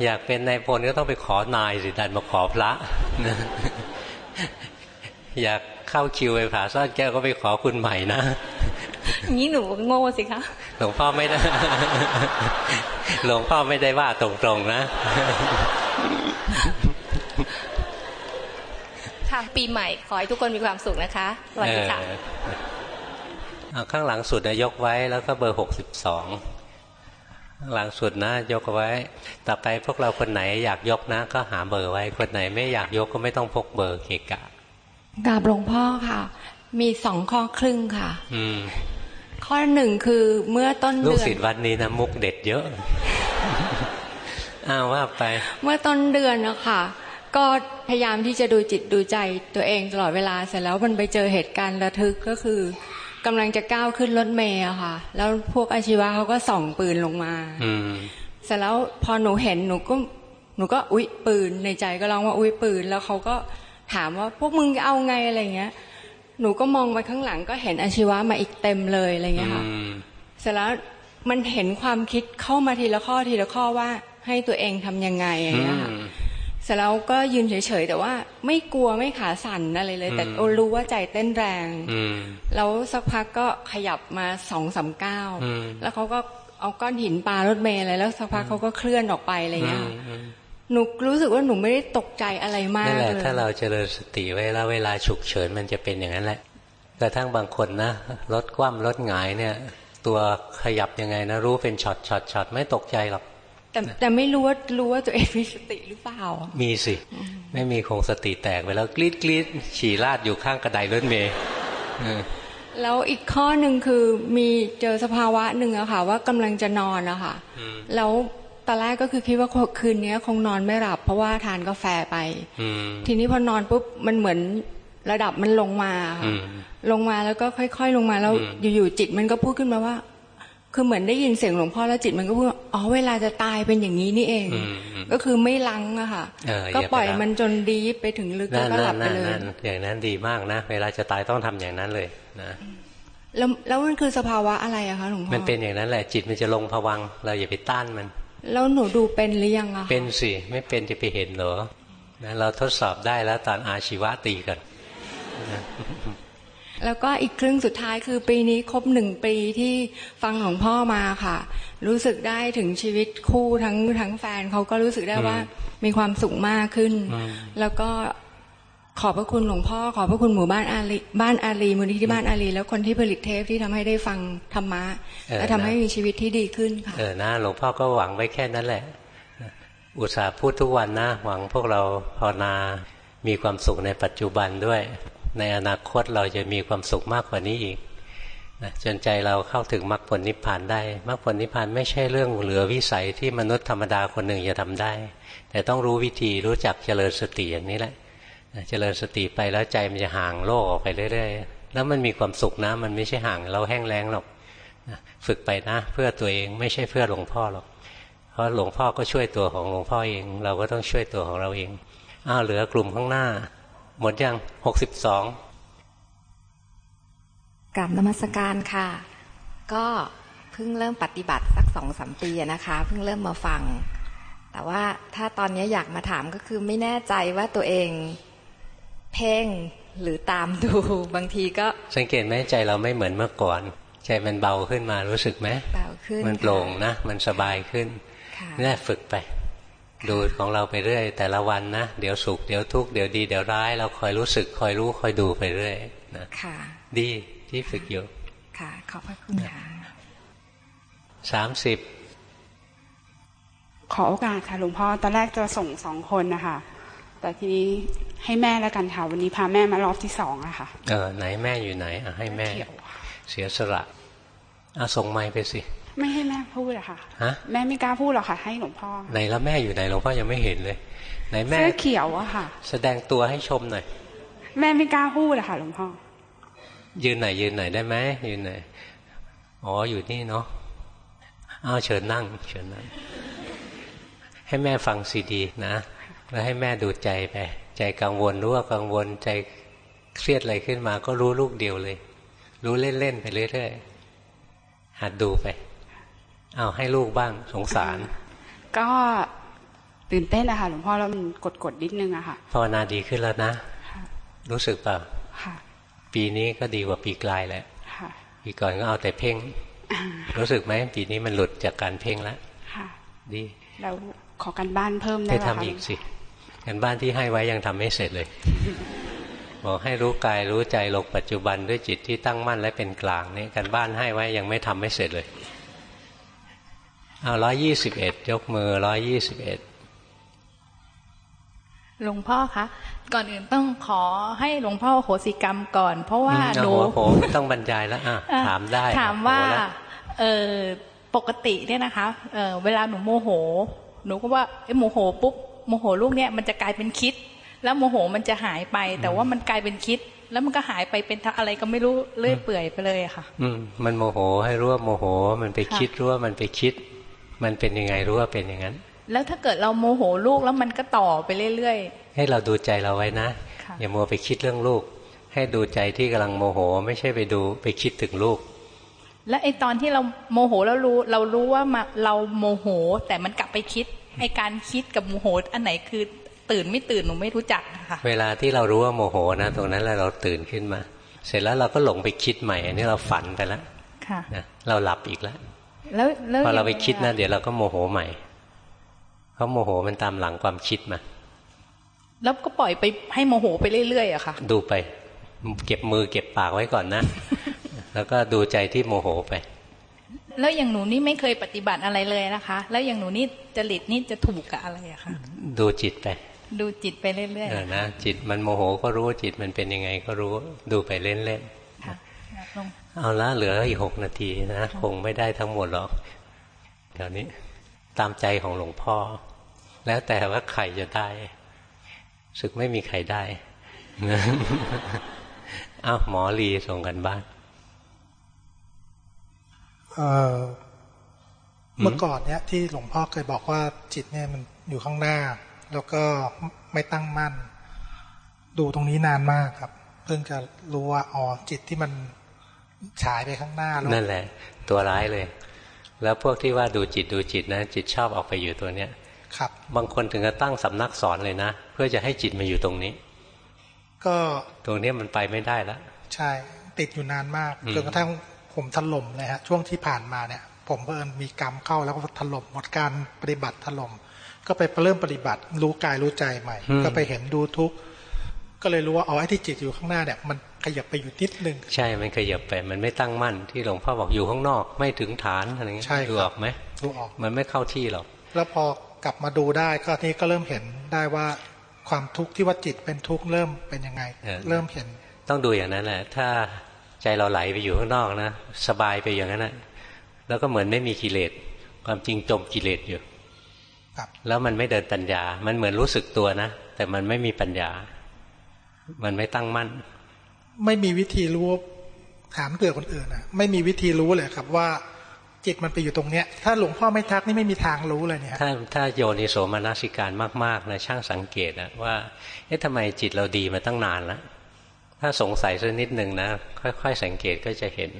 อยากเป็นนายพลก็ต้องไปขอนายสิดันมาขอพระอยาก เข้าคิวไปผาซ่อนแก้วก็ไปขอคุณใหม่นะนี้หนูโง่สิคะหลวงพ่อไม่ได้หลวงพ่อไม่ได้ว่าตรงๆนะ ค่ะปีใหม่ขอให้ทุกคนมีความสุขนะคะสวัสดีค่ะข้างหลังสุดนะยกไว้แล้วก็เบอร์หกสิบสองข้างหลังสุดนะยกไว้ ต่อไปพวกเราคนไหนอยากยกนะ ก็หาเบอร์ไว้ คนไหนไม่อยากยกก็ไม่ต้องพกเบอร์เกะกะ กราบหลวงพ่อค่ะ มีสองข้อครึ่งค่ะ อืมข้อหนึ่งคือเมื่อต้นเดือนลูกศิษย์วัดนี้นะมุกเด็ดเยอะอ้าวว่าไป เมื่อต้นเดือนนะคะก็พยายามที่จะดูจิตดูใจตัวเองตลอดเวลาเสร็จแล้วมันไปเจอเหตุการณ์ระทึกก็คือกำลังจะก้าวขึ้นรถเมย์อะค่ะ แล้วพวกอาชีวะเขาก็ส่องปืนลงมา อืเสร็จแล้วพอหนูเห็นหนูก็หนูก็อุ๊ยปืนในใจก็ร้องว่าอุ๊ยปืน แล้วเขาก็ ถามว่าพวกมึงจะเอาไงอะไรเงี้ย หนูก็มองไปข้างหลังก็เห็นอาชีวะมาอีกเต็มเลยอะไรเงี้ยค่ะเสร็จแล้วมันเห็นความคิดเข้ามาทีละข้อทีละข้อว่า ให้ตัวเองทํำยังไงอย่างเงี้ยค่ะเสร็จแล้วก็ยืนเฉยๆแต่ว่าไม่กลัวไม่ขาสั่นอะไรเลย แต่โอรู้ว่าใจเต้นแรงแล้วสักพักก็ขยับมาสองสามก้าวแล้วเขาก็เอาก้อนหินปารถเมล์อะไรแล้วสักพักเขาก็เคลื่อนออกไปอะไรเงี้ย หนูรู้สึกว่าหนูไม่ได้ตกใจอะไรมากเลยนั่นแหละถ้าเราเจริญสติไว้แล้วเวลาฉุกเฉินมันจะเป็นอย่างนั้นแหละกระทั่งบางคนนะรถคว่ำรถหงายเนี่ย ตัวขยับยังไงนะ รู้เป็น shot shot shot ไม่ตกใจหรอกแต่แต่ไม่รู้ว่ารู้ว่าตัวเองมีสติหรือเปล่า มีสิ ไม่มีคงสติแตกไปแล้วกรี๊ดกรี๊ดฉี่ราดอยู่ข้างกระไดรถเมล์แล้วอีกข้อหนึ่งคือมีเจอสภาวะหนึ่งอะค่ะ ว่ากำลังจะนอนอะค่ะแล้ว ตอนแรกก็คือคิดว่าคืนนี้คงนอนไม่หลับ เพราะว่าทานกาแฟไปทีนี้พอนอนปุ๊บมันเหมือนระดับมันลงมาค่ะลงมาแล้วก็ค่อยๆลงมาแล้วอยู่ๆจิตมันก็พูดขึ้นมาว่า คือเหมือนได้ยินเสียงหลวงพ่อแล้วจิตมันก็พูดอ๋อเวลาจะตายเป็นอย่างนี้นี่เอง ก็คือไม่ลังอะค่ะ ก็ปล่อยมันจนดีไปถึงลึกแล้วก็หลับไปเลยอย่างนั้นดีมากนะเวลาจะตายต้องทำอย่างนั้นเลยนะแล้วแล้วมันคือสภาวะอะไรอะคะหลวงพ่อมันเป็นอย่างนั้นแหละจิตมันจะลงผวังเราอย่าไปต้านมัน แล้วหนูดูเป็นหรือยังอะเป็นสิ ไม่เป็นจะไปเห็นเหรอนะเราทดสอบได้แล้วตอนอาชีวะตีกัน แล้วก็อีกครึ่งสุดท้ายคือปีนี้ครบหนึ่งปีที่ฟังหลวงพ่อมาค่ะ รู้สึกได้ถึงชีวิตคู่ทั้งทั้งแฟนเขาก็รู้สึกได้ว่ามีความสุขมากขึ้น แล้วก็ ขอบพระคุณหลวงพ่อ ขอบพระคุณหมู่บ้านอาลีบ้านอาลีมูลนิธิบ้านอาลีแล้วคนที่ผลิตเทปที่ทำให้ได้ฟังธรรมะและทำให้มีชีวิตที่ดีขึ้นค่ะเออนะหลวงพ่อก็หวังไว้แค่นั้นแหละ อุตส่าห์พูดทุกวันนะ หวังพวกเราภาวนามีความสุขในปัจจุบันด้วย ในอนาคตเราจะมีความสุขมากกว่านี้อีกนะจนใจเราเข้าถึงมรรคผลนิพพานได้มรรคผลนิพพานไม่ใช่เรื่องเหลือวิสัยที่มนุษย์ธรรมดาคนหนึ่งจะทำได้ แต่ต้องรู้วิธีรู้จักเจริญสติอย่างนี้แหละ เจริญสติไปแล้วใจมันจะห่างโลกออกไปเรื่อยๆ แล้วมันมีความสุขนะ มันไม่ใช่ห่างเราแห้งแล้งหรอกฝึกไปนะ เพื่อตัวเองไม่ใช่เพื่อหลวงพ่อหรอก เพราะหลวงพ่อก็ช่วยตัวของหลวงพ่อเอง เราก็ต้องช่วยตัวของเราเองอ้าวเหลือกลุ่มข้างหน้า หมดยังหกสิบสองกับนมัสการค่ะ ก็เพิ่งเริ่มปฏิบัติสักสองสามปีนะคะ เพิ่งเริ่มมาฟัง แต่ว่าถ้าตอนนี้อยากมาถามก็คือไม่แน่ใจว่าตัวเอง พ่งหรือตามดูบางทีก็ สังเกตไหมใจเราไม่เหมือนเมื่อก่อน ใจมันเบาขึ้นมารู้สึกไหมเบาขึ้นมันโปร่งนะ มันสบายขึ้นนี่ฝึกไป ดูของเราไปเรื่อย แต่ละวันนะ เดี๋ยวสุขเดี๋ยวทุกข์เดี๋ยวดีเดี๋ยวร้าย เราคอยรู้สึกคอยรู้คอยดูไปเรื่อยนะดีที่ฝึกอยู่ค่ะ ขอบพระคุณค่ะสามสิบขอโอกาสค่ะหลวงพ่อตอนแรกจะส่งสองคนนะคะ แต่ทีนี้ให้แม่แล้วกันค่ะ วันนี้พาแม่มารอบที่สองอะค่ะ เออไหนแม่อยู่ไหนอะให้แม่ เสียสละอะส่งไม้ไปสิ ไม่ให้แม่พูดอะค่ะฮะแม่ไม่กล้าพูดหรอกค่ะ ให้หลวงพ่อไหนแล้วแม่อยู่ไหนหลวงพ่อยังไม่เห็นเลย ไหนแม่เสื้อเขียวอะค่ะ แสดงตัวให้ชมหน่อยแม่ไม่กล้าพูดอะค่ะหลวงพ่อยืนไหนยืนไหนได้ไหมยืนไหนอ๋ออยู่นี่เนาะอ้าวเชิญนั่ง เชิญนั่ง ให้แม่ฟังซีดี นะ แล้วให้แม่ดูใจไป ใจกังวลรู้ว่ากังวลใจเครียดอะไรขึ้นมา ก็รู้ลูกเดียวเลย รู้เล่นๆไปเรื่อยๆหัดดูไป เอาให้ลูกบ้างสงสาร ก็ตื่นเต้นนะคะหลวงพ่อแล้วมันกดๆนิดนึงอะค่ะภาวนาดีขึ้นแล้วนะรู้สึกเปล่าปีนี้ก็ดีกว่าปีกลายแล้วปีก่อนก็เอาแต่เพ่ง รู้สึกไหมปีนี้มันหลุดจากการเพ่งแล้วดีแล้วขอกันบ้านเพิ่มได้ไหมคะไปทำอีกสิ กันบ้านที่ให้ไว้ยังทำไม่เสร็จเลย บอกให้รู้กายรู้ใจลงปัจจุบันด้วยจิตที่ตั้งมั่นและเป็นกลางนี่กันบ้านให้ไว้ยังไม่ทำไม่เสร็จเลยเอาร้อยยี่สิบเอ็ดยกมือร้อยยี่สิบเอ็ดหลวงพ่อคะก่อนอื่นต้องขอให้หลวงพ่อโหสิกรรมก่อน เพราะว่าหนูโหไม่ต้องบรรยายแล้วถามได้ ถามว่าเออปกติเนี่ยนะคะเออเวลาหนูโมโห หนูก็ว่าไอ้โมโหปุ๊บ โมโหลูกเนี่ยมันจะกลายเป็นคิด แล้วโมโหมันจะหายไป แต่ว่ามันกลายเป็นคิด แล้วมันก็หายไปเป็นอะไรก็ไม่รู้เลื่อยเปื่อยไปเลยค่ะ อืมมันโมโหให้รู้ว่าโมโห มันไปคิดรู้ว่ามันไปคิด มันเป็นยังไงรู้ว่าเป็นอย่างนั้น แล้วถ้าเกิดเราโมโหลูกแล้วมันก็ต่อไปเรื่อยๆ ให้เราดูใจเราไว้นะ อย่ามัวไปคิดเรื่องลูก ให้ดูใจที่กำลังโมโห ไม่ใช่ไปดูไปคิดถึงลูกและไอตอนที่เราโมโหแล้วรู้ เรารู้ว่าเราโมโห แต่มันกลับไปคิด ไอการคิดกับโมโหอันไหนคือตื่นไม่ตื่นหนูไม่รู้จักค่ะเวลาที่เรารู้ว่าโมโหนะตรงนั้นแหละเราตื่นขึ้นมา เสร็จแล้วเราก็หลงไปคิดใหม่อันนี้เราฝันไปแล้วค่ะเราหลับอีกแล้วแล้วพอเราไปคิดนะเดี๋ยวเราก็โมโหใหม่เพราะโมโหมันตามหลังความคิดมา แล้วก็ปล่อยไปให้โมโหไปเรื่อยๆอะค่ะ ดูไป เก็บมือเก็บปากไว้ก่อนนะ แล้วก็ดูใจที่โมโหไป แล้วอย่างหนูนี่ไม่เคยปฏิบัติอะไรเลยนะคะ แล้วอย่างหนูนี่จริตนี่จะถูกกับอะไรอะคะดูจิตไป ดูจิตไปเรื่อยเออนะจิตมันโมโหก็รู้จิตมันเป็นยังไงก็รู้ดูไปเล่นๆค่ะลงๆเอาละเหลืออีกหกนาทีนะคงไม่ได้ทั้งหมดหรอกเดี๋ยวนี้ตามใจของหลวงพ่อ แล้วแต่ว่าใครจะได้ศึกไม่มีใครได้อ้าวหมอลีส่งกันบ้าน เอ่อเมื่อก่อนเนี้ยที่หลวงพ่อเคยบอกว่าจิตเนี่ยมันอยู่ข้างหน้า แล้วก็ไม่ตั้งมั่น ดูตรงนี้นานมากครับ เพิ่งจะรู้ว่าอ๋อจิตที่มันฉายไปข้างหน้าแล้วนั่นแหละ ตัวร้ายเลย แล้วพวกที่ว่าดูจิตดูจิตนะจิตชอบออกไปอยู่ตัวเนี้ยครับ บางคนถึงกับตั้งสำนักสอนเลยนะ เพื่อจะให้จิตมาอยู่ตรงนี้ ก็ตรงเนี้ยมันไปไม่ได้แล้วใช่ ติดอยู่นานมากอืมจนกระทั่ง ผมถล่มเลยฮะช่วงที่ผ่านมาเนี่ย ผมเพิ่มมีกรรมเข้าแล้วก็ถล่มหมดการปฏิบัติถล่มก็ไปเริ่มปฏิบัติรู้กายรู้ใจใหม่ ก็ไปเห็นดูทุกข์ก็เลยรู้ว่าอ๋อไอ้ที่จิตอยู่ข้างหน้าเนี่ยมันขยับไปอยู่นิดนึงใช่ มันขยับไปมันไม่ตั้งมั่นที่หลวงพ่อบอกอยู่ข้างนอก ไม่ถึงฐานอะไรเงี้ยใช่ครับดูออกไหมดูออกมันไม่เข้าที่หรอกแล้วพอกลับมาดูได้ก็นี่ก็เริ่มเห็นได้ว่าความทุกข์ที่ว่าจิตเป็นทุกข์เริ่มเป็นยังไงเออเริ่มเห็น ต้องดูอย่างนั้นแหละถ้า ใจเราไหลไปอยู่ข้างนอกนะสบายไปอย่างนั้นนะแล้วก็เหมือนไม่มีกิเลสความจริงจมกิเลสอยู่ครับแล้วมันไม่เดินปัญญา มันเหมือนรู้สึกตัวนะ แต่มันไม่มีปัญญา มันไม่ตั้งมั่น ไม่มีวิธีรู้ถามเผื่อคนอื่นนะไม่มีวิธีรู้เลยครับว่าจิตมันไปอยู่ตรงเนี้ย ถ้าหลวงพ่อไม่ทักนี่ไม่มีทางรู้เลยเนี่ย ถ้าถ้าโยนิโสมนสิการมากๆนะช่างสังเกตนะว่า เอ๊ะทำไมจิตเราดีมาตั้งนานแล้ว ถ้าสงสัยสักนิดหนึ่งนะค่อยๆ สังเกตก็จะเห็น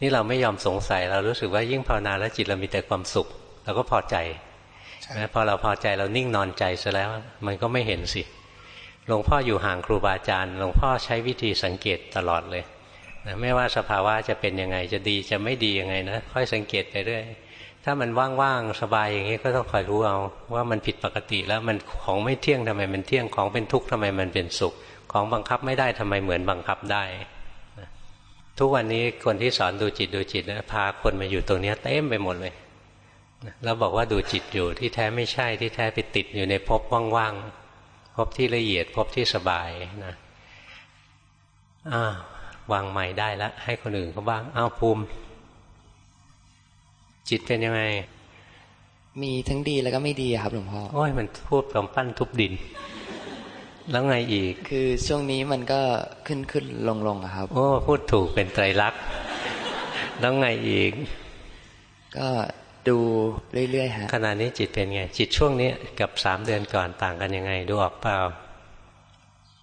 นี่เราไม่ยอมสงสัยเรารู้สึกว่ายิ่งภาวนาแล้วจิตเรามีแต่ความสุขเราก็พอใจนะพอเราพอใจเรานิ่งนอนใจซะแล้ว มันก็ไม่เห็นสิหลวงพ่ออยู่ห่างครูบาอาจารย์หลวงพ่อใช้วิธีสังเกตตลอดเลยนะไม่ว่าสภาวะจะเป็นยังไงจะดีจะไม่ดียังไงนะค่อยสังเกตไปเรื่อยถ้ามันว่างๆสบายอย่างนี้ก็ต้องคอยรู้เอาว่ามันผิดปกติแล้วมันของไม่เที่ยงทำไมมันเที่ยงของเป็นทุกข์ทำไมมันเป็นสุข ของบังคับไม่ได้ทำไมเหมือนบังคับได้นะทุกวันนี้คนที่สอนดูจิตดูจิตนะพาคนมาอยู่ตรงเนี้ยเต็มไปหมดเลยนะแล้วบอกว่าดูจิตอยู่ที่แท้ไม่ใช่ที่แท้ไปติดอยู่ในภพว่างๆภพที่ละเอียดภพที่สบายนะอ้าววางใหม่ได้แล้วให้คนอื่นเขาบ้างอ้าวภูมิ จิตเป็นยังไง มีทั้งดีแล้วก็ไม่ดีครับหลวงพ่อโอ้ยมันพูดกำปั้นทุบดิน แล้วไงอีก คือช่วงนี้มันก็ขึ้นขึ้นลงลงอะครับ โอ้พูดถูกเป็นไตรลักษณ์แล้วไงอีก ก็ดูเรื่อยๆฮะขณะนี้จิตเป็นไง จิตช่วงนี้กับสามเดือนก่อนต่างกันยังไง ดูออกเปล่า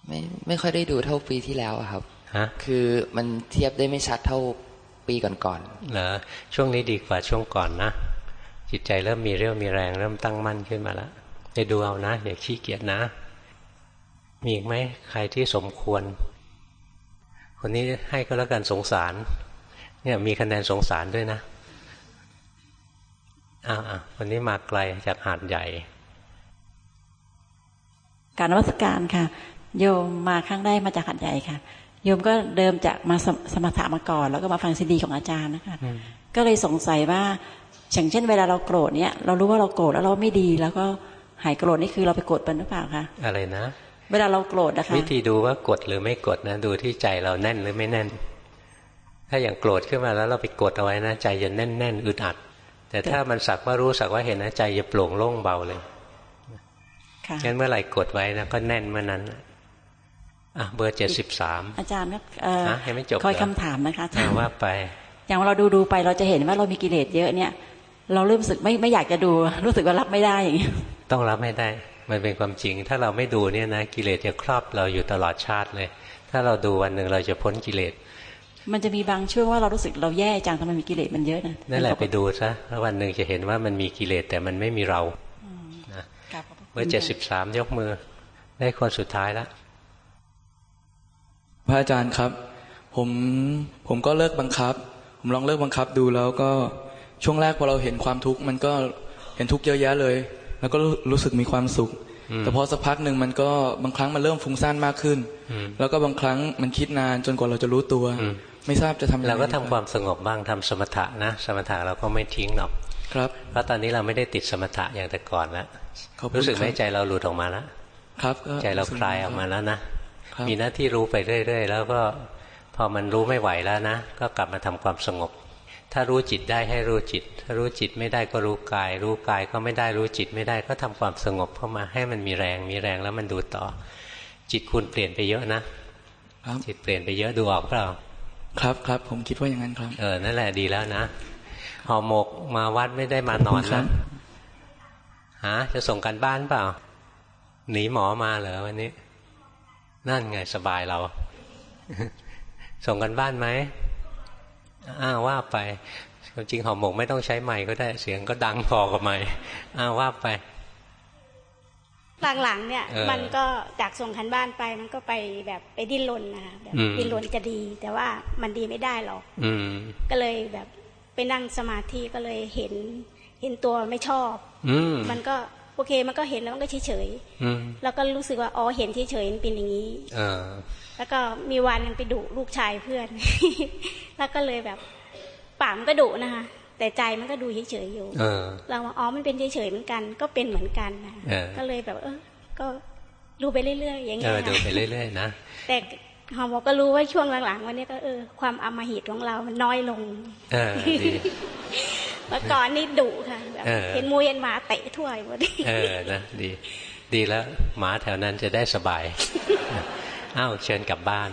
ไม่ไม่ค่อยได้ดูเท่าปีที่แล้วอะครับฮะคือมันเทียบได้ไม่ชัดเท่าปีก่อนเหรอช่วงนี้ดีกว่าช่วงก่อนนะจิตใจเริ่มมีเรี่ยวมีแรงเริ่มตั้งมั่นขึ้นมาแล้วไปดูเอานะอย่าขี้เกียจนะ มีอีกไหมใครที่สมควร คนนี้ให้ก็แล้วกันสงสาร เนี่ยมีคะแนนสงสารด้วยนะอ้าวๆคนนี้มาไกลจากหาดใหญ่ การนวัตการค่ะ โยมมาครั้งแรกมาจากหัดใหญ่ค่ะ โยมก็เดิมจากมาสมสมถะมาก่อน แล้วก็มาฟังซีดีของอาจารย์นะคะก็เลยสงสัยว่าอย่างเช่นเวลาเราโกรธเนี่ย เรารู้ว่าเราโกรธแล้วเราไม่ดีแล้วก็หายโกรธนี่คือเราไปโกรธเป็นหรือเปล่าคะอะไรนะ เวลาเราโกรธนะคะวิธีดูว่ากดหรือไม่กดนะ ดูที่ใจเราแน่นหรือไม่แน่น ถ้าอย่างโกรธขึ้นมาแล้วเราไปกดเอาไว้นะใจจะแน่นแน่นอึดอัด แต่ถ้ามันสักว่ารู้สักว่าเห็นนะใจจะโปร่งโล่งเบาเลยค่ะงั้นเมื่อไหร่กดไว้นะก็แน่นเมื่อนั้นอะเบอร์เจ็ดสิบสามอาจารย์ก็เอ่อฮะยังไม่จบคอยเหรอคำถามนะคะอาจารย์ว่าไป อย่างเราดูดูไปเราจะเห็นว่าเรามีกิเลสเยอะเนี่ย เราเริ่มรู้สึกไม่ไม่อยากจะดู รู้สึกว่ารับไม่ได้อย่างนี้ยต้องรับให้ได้ มันเป็นความจริง ถ้าเราไม่ดูเนี่ยนะกิเลสจะครอบเราอยู่ตลอดชาติเลย ถ้าเราดูวันหนึ่งเราจะพ้นกิเลสมันจะมีบางช่วงว่าเรารู้สึกเราแย่จังทำไมมีกิเลสมันเยอะนะนั่นแหละไปดูซะแล้ววันหนึ่งจะเห็นว่ามันมีกิเลสแต่มันไม่มีเรานะเมื่อเจ็ดสิบสามยกมือ ได้คนสุดท้ายแล้วพระอาจารย์ครับ ผมผมก็เลิกบังคับ ผมลองเลิกบังคับดูแล้วก็ช่วงแรกพอเราเห็นความทุกข์มันก็เห็นทุกข์เยอะแยะเลย แล้วก็รู้รู้สึกมีความสุข แต่พอสักพักหนึ่งมันก็บางครั้งมันเริ่มฟุ้งซ่านมากขึ้น แล้วก็บางครั้งมันคิดนานจนกว่าเราจะรู้ตัว ไม่ทราบจะทำยังไงเราก็ทำความสงบบ้างทำสมถะนะ สมถะเราก็ไม่ทิ้งหรอกครับเพราะตอนนี้เราไม่ได้ติดสมถะอย่างแต่ก่อนแล้วรู้สึกไหมใจเราหลุดออกมาแล้วครับใจเราคลายออกมาแล้วนะมีหน้าที่รู้ไปเรื่อย ๆ แล้วก็พอมันรู้ไม่ไหวแล้วนะ ก็กลับมาทำความสงบ ถ้ารู้จิตได้ให้รู้จิต ถ้ารู้จิตไม่ได้ก็รู้กาย รู้กายก็ไม่ได้รู้จิตไม่ได้ก็ทำความสงบเข้ามาให้มันมีแรงมีแรงแล้วมันดูต่อ จิตคุณเปลี่ยนไปเยอะนะจิตเปลี่ยนไปเยอะดูออกเปล่าครับครับผมคิดว่าอย่างนั้นครับ เออนั่นแหละดีแล้วนะห่อหมกมาวัดไม่ได้มานอนนะฮะจะส่งกันบ้านเปล่า หนีหมอมาเหรอวันนี้ นั่นไงสบายเรา ส่งกันบ้านไหม อ้าวว่าไปจริงห่อหมกไม่ต้องใช้ไม้ก็ได้เสียงก็ดังพอกับไม้อ้าวว่าไป หลังๆเนี่ย มันก็จากส่งคันบ้านไปมันก็ไปแบบไปดิ้นรนนะคะแบบดิ้นรนจะดี แต่ว่ามันดีไม่ได้หรอกก็เลยแบบไปนั่งสมาธิก็เลยเห็น เห็นตัวไม่ชอบมันก็โอเคมันก็เห็นแล้วมันก็เฉยเฉยแล้วก็รู้สึกว่าอ๋อเห็นเฉยเฉยมันเป็นอย่างนี้ แล้วก็มีวันนึงไปดุลูกชายเพื่อน แล้วก็เลยแบบปากมันก็ดุนะคะแต่ใจมันก็ดูเฉยๆอยู่เราว่าอ๋อมันเป็นเฉยๆเหมือนกัน ก็เป็นเหมือนกันนะก็เลยแบบเออก็ดูไปเรื่อยๆอย่างเงี้ยดูไปเรื่อยๆนะแต่ฮอร์โมก็รู้ว่าช่วงหลังๆวันนี้ก็เออความอมหิตของเรามันน้อยลงเออดีเมื่อก่อนนี่ดุค่ะแบบเห็นมูเห็นหมาเตะทั่วหมดเออนะดี ดีแล้วหมาแถวนั้นจะได้สบาย อ้าวเชิญกลับบ้าน